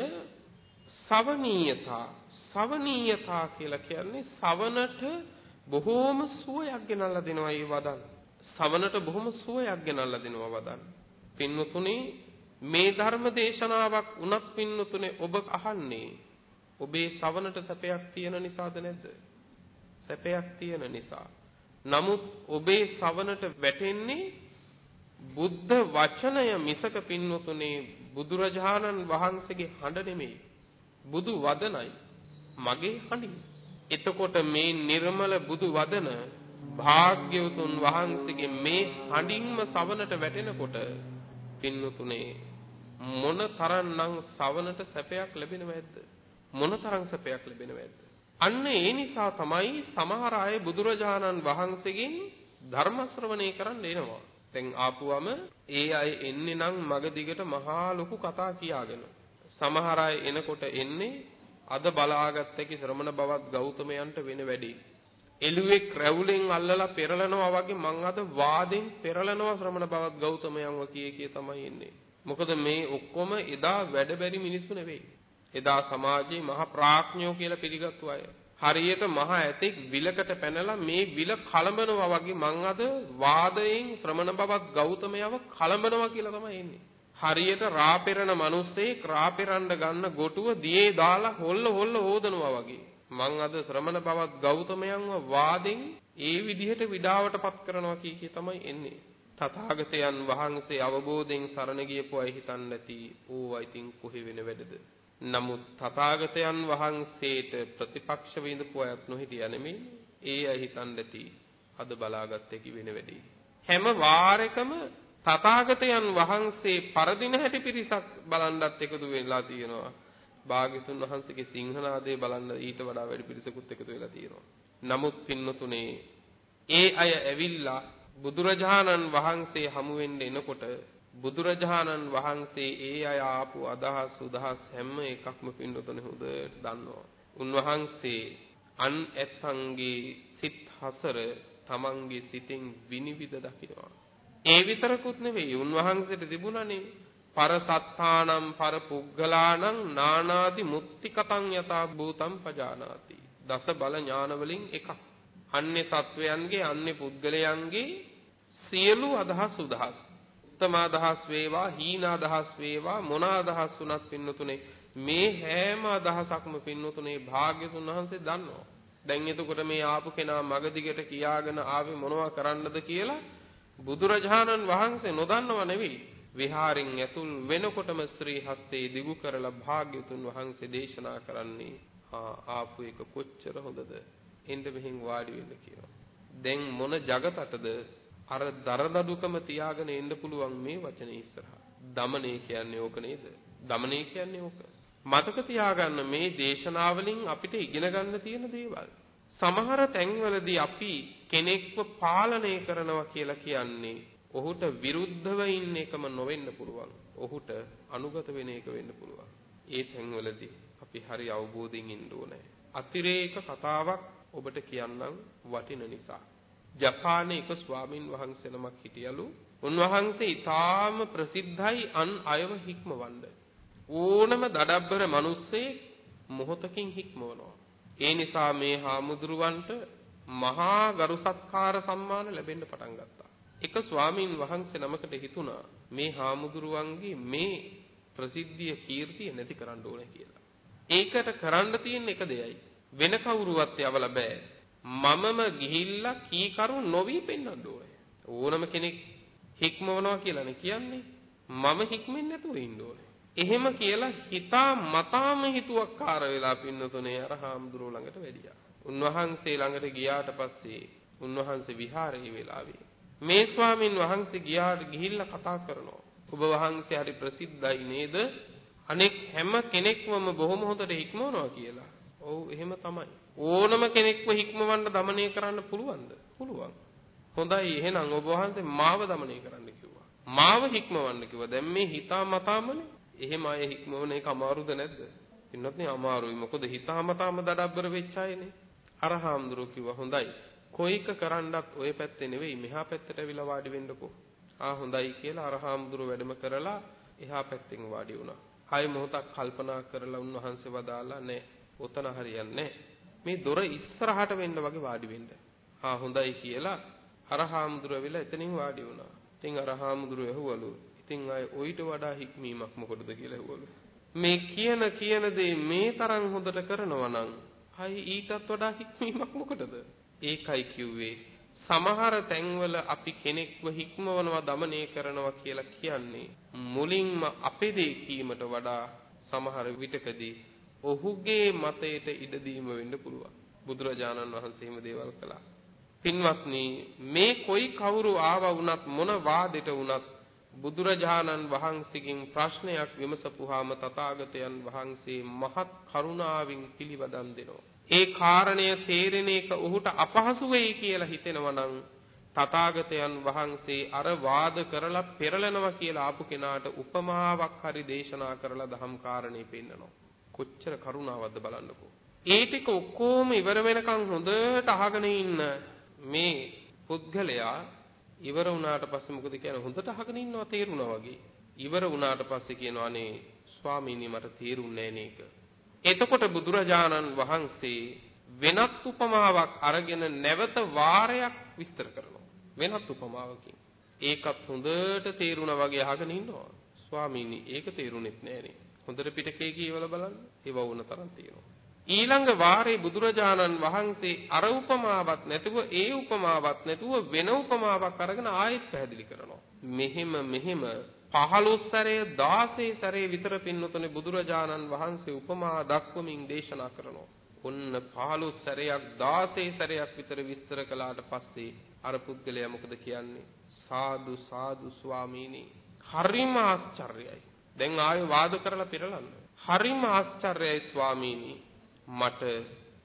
සවනීයතා සවනීයතා කියලා කියන්නේ සවනට බොහෝම සුවයක් ගෙනල්ලා දෙනවා මේ වදන්. සවනට බොහොම සුවයක් ගෙනල්ලා දෙනවා වදන්. පින්වතුනි මේ ධර්ම දේශනාවක් උනත් පින්වතුනි ඔබ අහන්නේ ඔබේ සවනට සැපයක් තියෙන නිසාද නැද්ද? සැපයක් තියෙන නිසා. නමුත් ඔබේ සවනට වැටෙන්නේ බුද්ධ වචනය මිසක පින්වතුනේ බුදුරජාණන් වහන්සේගේ හඬ නෙමෙයි. බුදු වදනයි. මගේ හඬින්. එතකොට මේ නිර්මල බුදු වදන භාග්‍යවතුන් වහන්සේගේ මේ හඬින්ම සවනට වැටෙනකොට පින්වතුනේ මොන තරම්නම් සවනට සැපයක් ලැබෙනවද? මොන තරම් සැපයක් ලැබෙනවද? අන්න ඒ නිසා තමයි සමහර අය බුදුරජාණන් වහන්සේගෙන් ධර්ම ශ්‍රවණය කරන්න එනවා. දැන් ආපුවම ඒ අය එන්නේ නම් මග දිගට මහා ලොකු කතා කියාගෙන. සමහර අය එනකොට එන්නේ අද බලාගත් හැකි ශ්‍රමණ බවත් ගෞතමයන්ට වෙන වැඩි. එළුවෙක් රැවුලෙන් අල්ලලා පෙරලනවා වගේ මං අද වාදෙන් පෙරලනවා ශ්‍රමණ බවත් ගෞතමයන්ව කියේ කිය තමයි එන්නේ. මොකද මේ ඔක්කොම එදා වැඩ බැරි මිනිස්සු නෙවෙයි. එදා සමාජයේ මහා ප්‍රඥයෝ කියලා පිළිගත්තු අය. හරියට මහ ඇතෙක් විලකට පැනලා මේ විල කලඹනවා වගේ මං අද වාදයෙන් ශ්‍රමණ බවත් ගෞතමයව කලඹනවා කියලා තමයි එන්නේ. හරියට රාපෙරණ මිනිස්සේ රාපෙරන්න ගන්න ගොටුව දියේ දාලා හොල්ල හොල්ල හොදනවා වගේ. මං අද ශ්‍රමණ බවත් ගෞතමයන්ව වාදෙන් ඒ විදිහට විඩාවටපත් කරනවා කී කී තමයි එන්නේ. තථාගතයන් වහන්සේ අවබෝධයෙන් සරණ ගියපු අය හිතන්නේ නැති ඕවා ඉතින් කොහෙ වෙන වැඩද? නමුත් තථාගතයන් වහන්සේට ප්‍රතිපක්ෂ විඳපු අයත් නොහිටියා නෙමෙයි. ඒ අය හිතන්නේ නැති අද බලාගත් එකි වෙන වැඩි. හැම වාරයකම තථාගතයන් වහන්සේ පරදින හැටි පිරිසක් බලන්නත් එකතු වෙලා තියෙනවා. භාග්‍යතුන් වහන්සේගේ සිංහනාදය බලන්න ඊට වඩා වැඩි පිරිසකුත් එකතු වෙලා තියෙනවා. නමුත් පින්නතුනේ ඒ අය ඇවිල්ලා බුදුරජාණන් වහන්සේ හමු වෙන්න එනකොට බුදුරජාණන් වහන්සේ ඒ අය ආපු අදහස් උදහස් හැම එකක්ම පින්නතුනේ හොඳට දන්නවා. උන්වහන්සේ අන් ඇත්තන්ගේ සිත් හසර තමන්ගේ සිතෙන් විනිවිද දකිනවා. ඒ විතරකුත් නෙවෙයි උන්වහන්සේට තිබුණනේ පර සත්තානම් පර පුග්ගලානම් නානාදි මුත්තිකතං යතා භූතං පජානාති. දස බල ඥාන වලින් එකක්. අන්‍ය සත්වයන්ගේ අන්‍ය පුද්ගලයන්ගේ සියලු අදහස් උදහස්. උත්තම අදහස් වේවා හීන අදහස් වේවා මොන අදහස් වුණත් පින්නතුනේ මේ හැම අදහසක්ම පින්නතුනේ භාග්‍යතුන් වහන්සේ දන්නවා. දැන් එතකොට මේ ආපු කෙනා මග දිගට කියාගෙන ආවේ මොනවා කරන්නද කියලා බුදුරජාණන් වහන්සේ නොදන්නව නෙවෙයි විහාරින් ඇතුල් වෙනකොටම ශ්‍රී හස්තේ දිගු කරලා භාග්‍යතුන් වහන්සේ දේශනා කරන්නේ ආපු එක කොච්චර හොඳද? එන්න මෙහෙන් වාඩි වෙන්න කියනවා දැන් මොන జగතටද අර දරදඩුකම තියාගෙන එන්න පුළුවන් මේ වචනේ ඉස්සරහා. දමනේ කියන්නේ ඕක නේද? දමනේ කියන්නේ ඕක. මතක තියාගන්න මේ දේශනාවලින් අපිට ඉගෙන ගන්න තියෙන දේවල්. සමහර තැන්වලදී අපි කෙනෙක්ව පාලනය කරනවා කියලා කියන්නේ ඔහුට විරුද්ධව ඉන්න එකම නොවෙන්න පුළුවන්. ඔහුට අනුගත වෙන එක වෙන්න පුළුවන්. ඒ තැන්වලදී අපි හරි අවබෝධයෙන් ඉන්න ඕනේ. අතිරේක කතාවක් ඔබට කියන්නම් වටින නිසා. ජපානයේ එක ස්වාමින් වහන්සේ නමක් හිටියලු. උන්වහන්සේ ඊටාම ප්‍රසිද්ධයි අන් අයව හික්මවන්න. ඕනම දඩබ්බර මිනිස්සේ මොහොතකින් හික්මවනවා. ඒ නිසා මේ හාමුදුරුවන්ට මහා ගරු සත්කාර සම්මාන ලැබෙන්න පටන් ගත්තා. එක ස්වාමින් වහන්සේ නමකට හිතුණා මේ හාමුදුරුවන්ගේ මේ ප්‍රසිද්ධිය කීර්තිය නැති කරන්න ඕනේ කියලා. ඒකට කරන්න තියෙන එක දෙයයි. වෙන කවුරුවත් යවලා බෑ. මමම ගිහිල්ලා කීකරු නොවි පෙන්වන්න ඕනේ. ඕනම කෙනෙක් හික්මවනවා කියලානේ කියන්නේ. මම හික්මෙන්නේ නැතුව ඉන්න ඕනේ. එහෙම කියලා හිතා මතාම හිතුවක්කාර වෙලා පින්නතුනේ අර හාමුදුරුවෝ ළඟට වැඩියා. උන්වහන්සේ ළඟට ගියාට පස්සේ උන්වහන්සේ විහාරයේ වෙලාවේ මේ ස්වාමින් වහන්සේ ගියාට ගිහිල්ලා කතා කරනවා. ඔබ වහන්සේ හරි ප්‍රසිද්ධයි නේද? අනෙක් හැම කෙනෙක්ම බොහොම හොඳට හික්මවනවා කියලා. ඔව් එහෙම තමයි. ඕනම කෙනෙක්ව හික්මවන්න দমনය කරන්න පුළුවන්ද? පුළුවන්. හොඳයි එහෙනම් ඔබ වහන්සේ මාව দমনය කරන්න කිව්වා. මාව හික්මවන්න කිව්වා. දැන් මේ හිතා මතාමනේ එහෙම අය හික්මවන එක අමාරුද නැද්ද? ඉන්නත් නේ අමාරුයි. මොකද හිතාමතාම දඩබ්බර වෙච්ච අයනේ. අර හාමුදුරුවෝ කිව්වා හොඳයි. කොයික කරන්නත් ඔය පැත්තේ නෙවෙයි මෙහා පැත්තට ඇවිල්ලා වාඩි වෙන්නකෝ. ආ හොඳයි කියලා අර හාමුදුරුවෝ වැඩම කරලා එහා පැත්තෙන් වාඩි වුණා. ආයෙ මොහොතක් කල්පනා කරලා උන්වහන්සේ වදාලා නෑ ඔතන හරියන්නේ මේ දොර ඉස්සරහට වෙන්න වගේ වාඩි වෙන්න. ආ හොඳයි කියලා අර හාමුදුරුවෝ වෙලා එතනින් වාඩි වුණා. ඉතින් අර හාමුදුරුවෝ ඇහුවලු. ඉතින් අය ඔయిత වඩා හික්මීමක් මොකටද කියලා ඇහුවලු. මේ කියන කියන දේ මේ තරම් හොඳට කරනවා නම් අයි ඊටත් වඩා හික්මීමක් මොකටද? ඒකයි කිව්වේ. සමහර තැන්වල අපි කෙනෙක්ව හික්මවනවා দমনය කරනවා කියලා කියන්නේ මුලින්ම අපේ දේ කීමට වඩා සමහර විටකදී ඔහුගේ මතයට ඉඩ දීම වෙන්න පුළුවන්. බුදුරජාණන් වහන්සේ එහෙම දේවල් කළා. පින්වත්නි මේ කොයි කවුරු ආවා වුණත් මොන වාදෙට වුණත් බුදුරජාණන් වහන්සේගෙන් ප්‍රශ්නයක් විමසපුවාම තථාගතයන් වහන්සේ මහත් කරුණාවෙන් පිළිවදන් දෙනවා. ඒ කාරණය තේරෙන එක ඔහුට අපහසු වෙයි කියලා හිතෙනවා නම් තථාගතයන් වහන්සේ අර වාද කරලා පෙරලනවා කියලා ආපු කෙනාට උපමාවක් හරි දේශනා කරලා දහම් කාරණේ පෙන්නනවා. කොච්චර කරුණාවක්ද බලන්නකෝ. ඒ ටික ඔක්කොම ඉවර වෙනකන් හොඳට අහගෙන ඉන්න මේ පුද්ගලයා ඉවර වුණාට පස්සේ මොකද කියන්නේ හොඳට අහගෙන ඉන්නවා තේරුණා වගේ. ඉවර වුණාට පස්සේ කියනවා අනේ ස්වාමීනි මට තේරුන්නේ නෑ නේක. එතකොට බුදුරජාණන් වහන්සේ වෙනත් උපමාවක් අරගෙන නැවත වාරයක් විස්තර කරනවා. වෙනත් උපමාවකින්. ඒකත් හොඳට තේරුණා වගේ අහගෙන ඉන්නවා. ස්වාමීනි ඒක තේරුණෙත් නෑනේ. හොඳට පිටකේ කියවලා බලන්න. ඒව වුණ තරම් තියෙනවා. ඊළඟ වාරේ බුදුරජාණන් වහන්සේ අර උපමාවක් නැතුව ඒ උපමාවක් නැතුව වෙන උපමාවක් අරගෙන ආයෙත් පැහැදිලි කරනවා. මෙහෙම මෙහෙම 15 සැරේ 16 සැරේ විතර පින්නතුනේ බුදුරජාණන් වහන්සේ උපමා දක්වමින් දේශනා කරනවා. ඔන්න 15 සැරයක් 16 සැරයක් විතර විස්තර කළාට පස්සේ අර පුද්ගලයා මොකද කියන්නේ? සාදු සාදු ස්වාමීනි හරිම ආශ්චර්යයි. දැන් ආයෙ වාද කරලා පෙරලන්න. හරිම ආශ්චර්යයි ස්වාමීනි. මට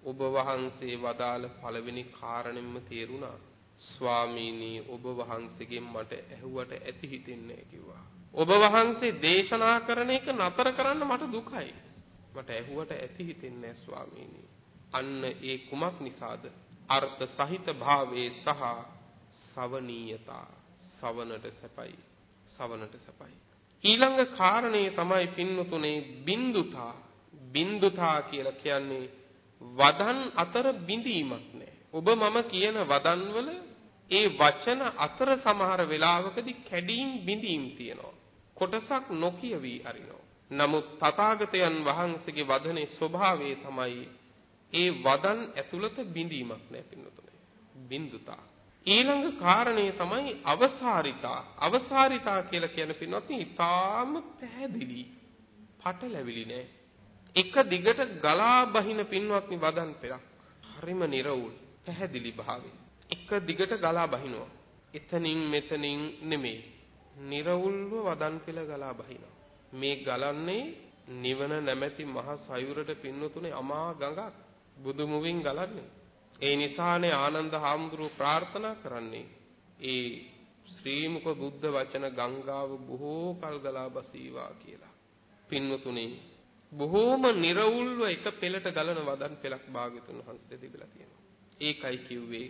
ඔබ වහන්සේ වදාළ පළවෙනි කාරණෙම්ම තේරුණා. ස්වාමීනි ඔබ වහන්සේගෙන් මට ඇහුවට ඇති හිතෙන්නේ කිව්වා. ඔබ වහන්සේ දේශනා කරන එක නතර කරන්න මට දුකයි. මට ඇහුවට ඇති හිතෙන්නේ ස්වාමීනි. අන්න ඒ කුමක් නිසාද? අර්ථ සහිත භාවයේ සහ සවනීයතා සවනට සැපයි. සවනට සැපයි. ඊළඟ කාරණේ තමයි පින්නතුනේ බින්දුතා. බින්දුතා කියලා කියන්නේ වදන් අතර බිඳීමක් නෑ. ඔබ මම කියන වදන්වල ඒ වචන අතර සමහර වෙලාවකදී කැඩීම් බිඳීම් තියෙනවා. කොටසක් නොකිය වී අරිනවා. නමුත් තථාගතයන් වහන්සේගේ වදනේ ස්වභාවය තමයි ඒ වදන් ඇතුළත බිඳීමක් නෑ පින්නතුනේ. බින්දුතා. ඊළඟ කාරණේ තමයි අවසාරිතා. අවසාරිතා කියලා කියන පින්නොත්නි ඊටාම පැහැදිලි. පටලැවිලි නෑ. එක දිගට ගලා බහින පින්වත්නි වදන් පෙරක්. හරිම නිර්වුල් පැහැදිලි භාවයෙන්. එක දිගට ගලා බහිනවා. එතනින් මෙතනින් නෙමෙයි. නිර්වුල්ව වදන් පෙළ ගලා බහිනවා. මේ ගලන්නේ නිවන නැමැති මහ සයුරට පින්නතුනේ අමා ගඟක් බුදු මුවින් ගලන්නේ. ඒ නිසානේ ආනන්ද හාමුදුරුව ප්‍රාර්ථනා කරන්නේ. ඒ ශ්‍රී මුක බුද්ධ වචන ගංගාව බොහෝ කල් ගලා බසීවා කියලා. පින්නතුනේ බොහෝම නිර්වුල්ව එක පෙළට ගලන වදන් පෙළක් භාග්‍යතුන් වහන්සේ තිබිලා තියෙනවා. ඒකයි කිව්වේ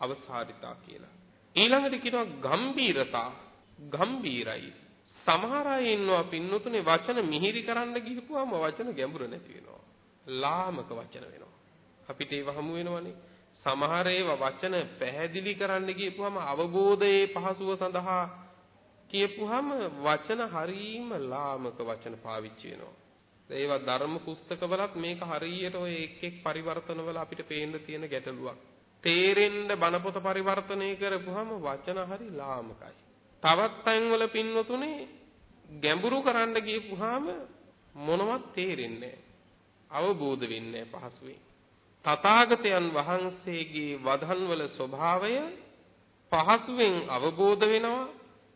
අවසාරිතා කියලා. ඊළඟට කියනවා ගම්බීරතා. ගම්බීරයි. සමහර අය ඉන්නවා පින්නතුනේ වචන මිහිරි කරන්න ගිහපුවාම වචන ගැඹුර නැති වෙනවා. ලාමක වචන වෙනවා. අපිට ඒව හමු වෙනවනේ. සමහර ඒවා වචන පැහැදිලි කරන්න ගියපුවාම අවබෝධයේ පහසුව සඳහා කියපුවාම වචන හරීම ලාමක වචන පාවිච්චි වෙනවා. ඒවා ධර්ම පුස්තකවලත් මේක හරියට ඔය එක් එක් පරිවර්තනවල අපිට පේන්න තියෙන ගැටලුවක්. තේරෙන්න බණපොත පරිවර්තනය කරපුවාම වචන හරි ලාමකයි. තවත් තැන්වල පින්වතුනේ ගැඹුරු කරන්න ගියපුවාම මොනවත් තේරෙන්නේ අවබෝධ වෙන්නේ පහසුවෙන්. තථාගතයන් වහන්සේගේ වදන්වල ස්වභාවය පහසුවෙන් අවබෝධ වෙනවා,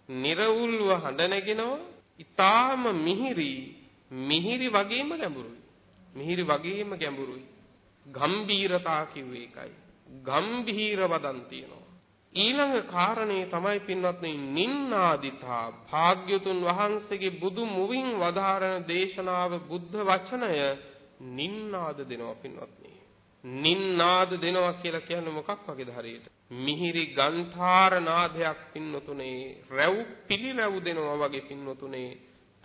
නිර්වුල්ව හඬ නැගෙනවා, ඊටාම මිහිරි මිහිරි වගේම ගැඹුරුයි. මිහිරි වගේම ගැඹුරුයි. ගම්බීරතා කිව්වේ ඒකයි. ගම්භීර වදන් තියෙනවා. ඊළඟ කාරණේ තමයි පින්වත්නි නින්නාදිතා භාග්‍යතුන් වහන්සේගේ බුදු මුවින් වදාරන දේශනාව බුද්ධ වචනය නින්නාද දෙනවා පින්වත්නි. නින්නාද දෙනවා කියලා කියන්නේ මොකක් වගේද හරියට? මිහිරි ගන්ඨාර නාදයක් පින්නතුනේ රැව් පිළිරැව් දෙනවා වගේ පින්නතුනේ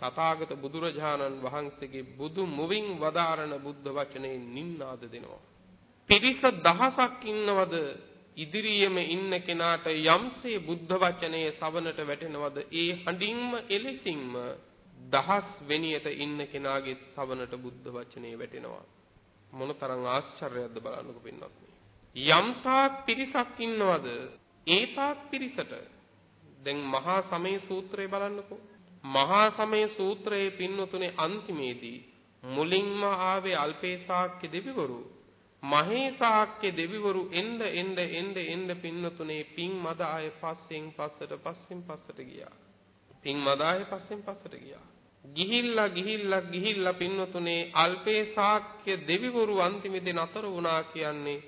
තථාගත බුදුරජාණන් වහන්සේගේ බුදු මුවින් වදාරන බුද්ධ වචනේ නින්නාද දෙනවා. පිරිස දහසක් ඉන්නවද? ඉදිරියේම ඉන්න කෙනාට යම්සේ බුද්ධ වචනේ සවනට වැටෙනවද? ඒ හඬින්ම එලෙසින්ම දහස් වෙනියට ඉන්න කෙනාගේ සවනට බුද්ධ වචනේ වැටෙනවා. මොනතරම් ආශ්චර්යයක්ද බලන්නකෝ පින්වත්නි. යම් තාක් පිරිසක් ඉන්නවද? ඒ තාක් පිරිසට. දැන් මහා සමය සූත්‍රය බලන්නකෝ. මහා සමය සූත්‍රයේ පින්වතුනේ අන්තිමේදී මුලින්ම ආවේ අල්පේසාක්‍ය දෙවිවරු මහේසාක්‍ය දෙවිවරු එන්න එන්න එන්න එන්න පින්නතුනේ පිං මද ආය පස්සෙන් පස්සට පස්සෙන් පස්සට ගියා. පිං මද ආය පස්සෙන් පස්සට ගියා. ගිහිල්ලා ගිහිල්ලා ගිහිල්ලා පින්නතුනේ අල්පේසාක්‍ය දෙවිවරු අන්තිමේදී නතර වුණා කියන්නේ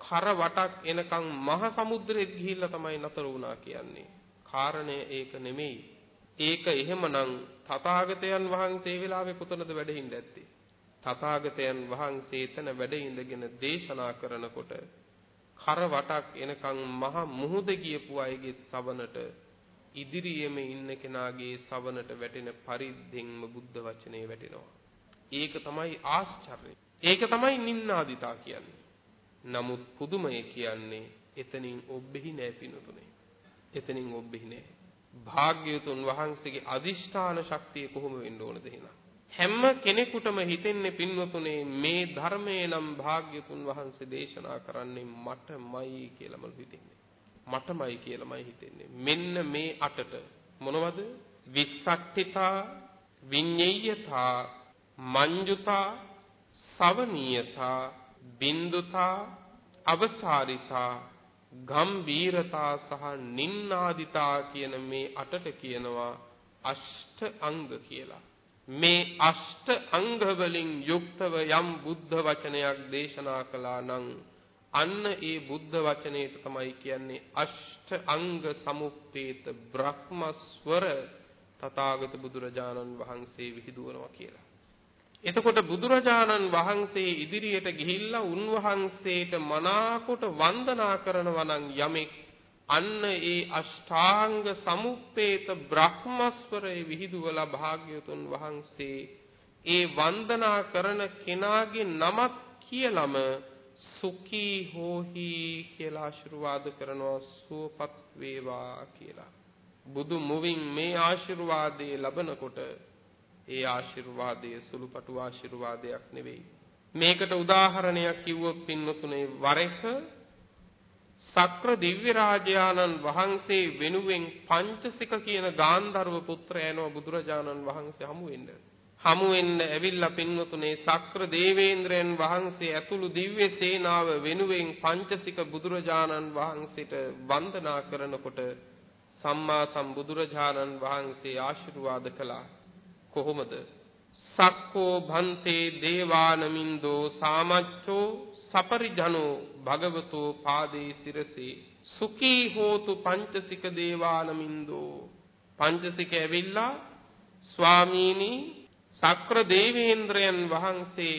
කර වටක් එනකන් මහ සමුද්‍රෙත් ගිහිල්ලා තමයි නතර වුණා කියන්නේ. කාරණය ඒක නෙමෙයි. ඒක එහෙමනම් තථාගතයන් වහන්සේ වෙලාවේ කොතනද වැඩ හිඳ ඇත්තේ? තථාගතයන් වහන්සේ එතන වැඩ ඉඳගෙන දේශනා කරනකොට කර වටක් එනකන් මහ මුහුද ගියපු අයගේ සවනට ඉදිරියේම ඉන්න කෙනාගේ සවනට වැටෙන පරිද්දෙන්ම බුද්ධ වචනේ වැටෙනවා. ඒක තමයි ආශ්චර්යය. ඒක තමයි නින්නාදිතා කියන්නේ. නමුත් පුදුමය කියන්නේ එතනින් ඔබෙහි නෑ පිනුතුනේ. එතනින් ඔබෙහි නෑ. භාග්‍යවතුන් වහන්සේගේ අදිෂ්ඨාන ශක්තිය කොහොම වෙන්න ඕනද එහෙනම්? හැම කෙනෙකුටම හිතෙන්නේ පින්වතුනේ මේ ධර්මයේ නම් භාග්‍යතුන් වහන්සේ දේශනා කරන්නේ මටමයි කියලාම හිතෙන්නේ. මටමයි කියලාමයි හිතෙන්නේ. මෙන්න මේ අටට මොනවද? විස්සක්තිතා, විඤ්ඤය්‍යතා, මඤ්ජුතා, සවනීයතා, බින්දුතා, අවසාරිතා, ගම්බීරතා සහ නින්නාදිතා කියන මේ අටට කියනවා අෂ්ට අංග කියලා. මේ අෂ්ට අංග වලින් යුක්තව යම් බුද්ධ වචනයක් දේශනා කළා නම් අන්න ඒ බුද්ධ වචනයට තමයි කියන්නේ අෂ්ට අංග සමුප්පේත බ්‍රහ්මස්වර තථාගත බුදුරජාණන් වහන්සේ විහිදුවනවා කියලා. එතකොට බුදුරජාණන් වහන්සේ ඉදිරියට ගිහිල්ලා උන්වහන්සේට මනාකොට වන්දනා කරනවා නම් යමෙක් අන්න ඒ අෂ්ටාංග සමුප්පේත බ්‍රහ්මස්වරයේ විහිදුවලා භාග්‍යවතුන් වහන්සේ ඒ වන්දනා කරන කෙනාගේ නමක් කියලම සුඛී හෝහි කියලා ආශිර්වාද කරනවා සුවපත් වේවා කියලා. බුදු මුවින් මේ ආශිර්වාදයේ ලබනකොට ඒ ආශිර්වාදය සුළුපටු ආශිර්වාදයක් නෙවෙයි. මේකට උදාහරණයක් කිව්වොත් පින්නතුනේ වර එක සක්‍ර දිව්‍ය රාජානන් වහන්සේ වෙනුවෙන් පංචසික කියන ගාන්ධර්ව පුත්‍රයන්ව බුදුරජාණන් වහන්සේ හමු වෙන්න. හමු වෙන්න ඇවිල්ලා පින්වතුනේ සක්‍ර දේවේන්ද්‍රයන් වහන්සේ ඇතුළු දිව්‍ය සේනාව වෙනුවෙන් පංචසික බුදුරජාණන් වහන්සේට වන්දනා කරනකොට සම්මා සම්බුදුරජාණන් වහන්සේ ආශිර්වාද කළා. කොහොමද? සක්කෝ භන්තේ දේවානමින්දෝ සාමච්චෝ සපරිජනෝ භගවතෝ පාදේ සිරසේ. සුඛී හෝතු පංචසික දේවානමින්දෝ. පංචසික ඇවිල්ලා ස්වාමීනි සක්‍ර දේවේන්ද්‍රයන් වහන්සේ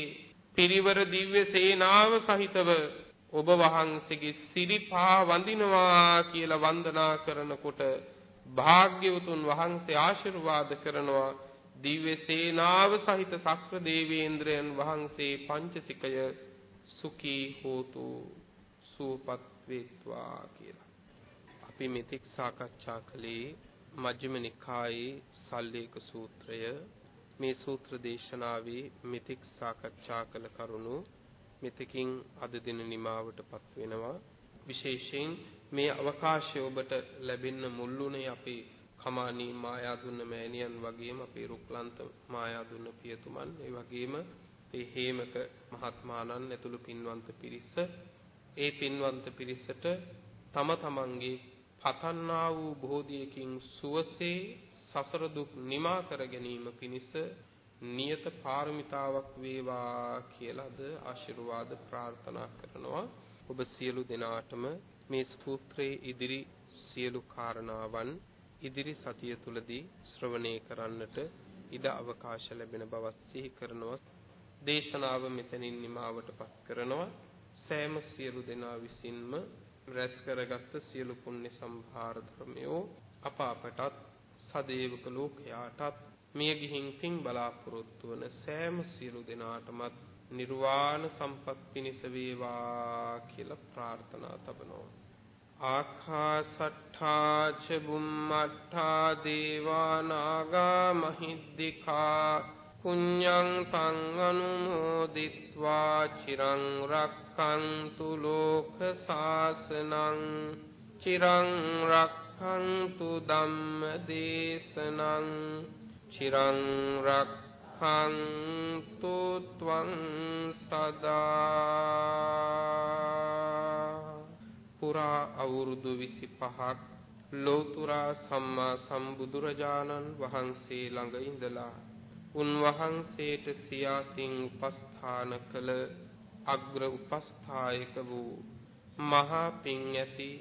පිරිවර දිව්‍ය සේනාව සහිතව ඔබ වහන්සේගේ සිරිපා වඳිනවා කියලා වන්දනා කරනකොට භාග්‍යවතුන් වහන්සේ ආශිර්වාද කරනවා. දිව්‍ය සේනාව සහිත සක්‍ර දේවේන්ද්‍රයන් වහන්සේ පංචසිකය සුඛී හෝතු සුවපත් වේත්වා කියලා. අපි මෙතෙක් සාකච්ඡා කළේ මජ්ක්‍ධිම නිකායේ සල්ලේක සූත්‍රය මේ සූත්‍ර දේශනාවේ මෙතෙක් සාකච්ඡා කළ කරුණු මෙතකින් අද දින නිමාවටපත් වෙනවා විශේෂයෙන් මේ අවකාශය ඔබට ලැබෙන්න මුල්ුණේ අපේ කමානී මායාදුන්න මෑණියන් වගේම අපේ රුක්ලන්ත මායාදුන්න පියතුමන් ඒ වගේම ඒ හේමක මහත්මාණන් ඇතුළු පින්වන්ත පිරිස. ඒ පින්වන්ත පිරිසට තම තමන්ගේ පතන්නා වූ බෝධියකින් සුවසේ සසර දුක් නිමා කර ගැනීම පිණිස නියත පාරමිතාවක් වේවා කියලාද ආශිර්වාද ප්‍රාර්ථනා කරනවා. ඔබ සියලු දෙනාටම මේ සූත්‍රයේ ඉදිරි සියලු කාරණාවන් ඉදිරි සතිය තුලදී ශ්‍රවණය කරන්නට ඉඩ අවකාශ ලැබෙන බවත් සිහි කරනවා දේශනාව මෙතනින් නිමාවටපත් කරනවා සෑම සියලු දෙනා විසින්ම රැස් කරගත් සියලු පුණ්‍ය සම්භාර ධර්මයෝ අප අපටත් සදේවක ලෝකයාටත් මිය ගිහින් පින් බලාපොරොත්තු වන සෑම සියලු දෙනාටමත් නිර්වාණ සම්පත් පිණිස වේවා කියලා ප්‍රාර්ථනා තබනවා. ආඛාසට්ඨා ච බුම්මට්ඨා දේවා නාග මහිද්దికා පුඤ්ඤං තං අනුමෝදිත්වා චිරං රක්ඛන්තු ලෝක සාසනං චිරං රක්ඛන්තු ධම්ම දේශනං චිරං රක්ඛන්තු ත්වං සදා පුරා අවුරුදු 25ක් ලෝතුරා සම්මා සම්බුදුරජාණන් වහන්සේ ළඟ ඉඳලා උන්වහන්සේට සියාතින් උපස්ථාන කළ අග්‍ර උපස්ථායක වූ මහා පිං ඇති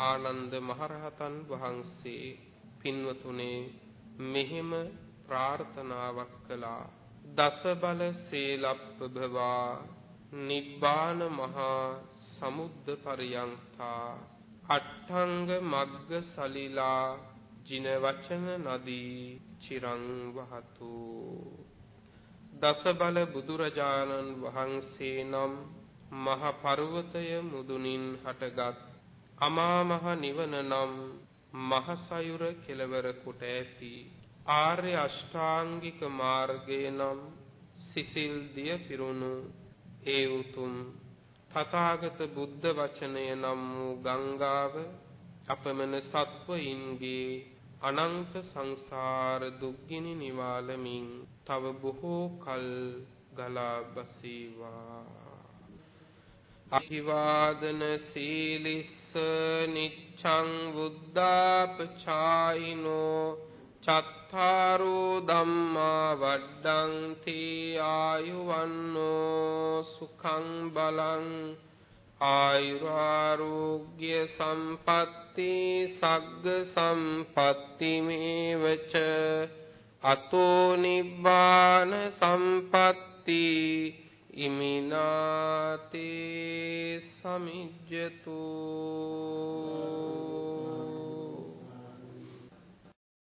ආනන්ද මහරහතන් වහන්සේ පින්වතුනේ මෙහෙම ප්‍රාර්ථනාවක් කළා. දස බල සීලප්පභවා නිබ්බාන මහා සමුද්ද පරියන්තා අට්ඨංග මග්ග සලිලා ජින වචන නදී චිරං වහතු දස බල බුදුරජාණන් වහන්සේ නම් මහ පර්වතය මුදුනින් හටගත් අමා මහ නිවන නම් මහ සයුර කෙලවර කොට ඇති ආර්ය අෂ්ටාංගික මාර්ගය නම් සිසිල් දිය පිරුණු ඒ උතුම් තථාගත බුද්ධ වචනය නම් වූ ගංගාව අපමණ සත්වයින්ගේ අනන්ත සංසාර දුක්ගිනි නිවාලමින් තව බොහෝ කල් ගලා බසීවා. අහිවාදන සීලිස්ස නිච්ඡං බුද්ධාපචායිනෝ චත්තාරෝ ධම්මා වඩ්ඩಂತಿ ආයුවන්නෝ සුඛං බලං ආයුරාෝග්‍ය සම්පatti සග්ග සම්පatti මේවච අතෝ නිබ්බාන සම්පatti ඉමිනාතේ සමිජ්ජතු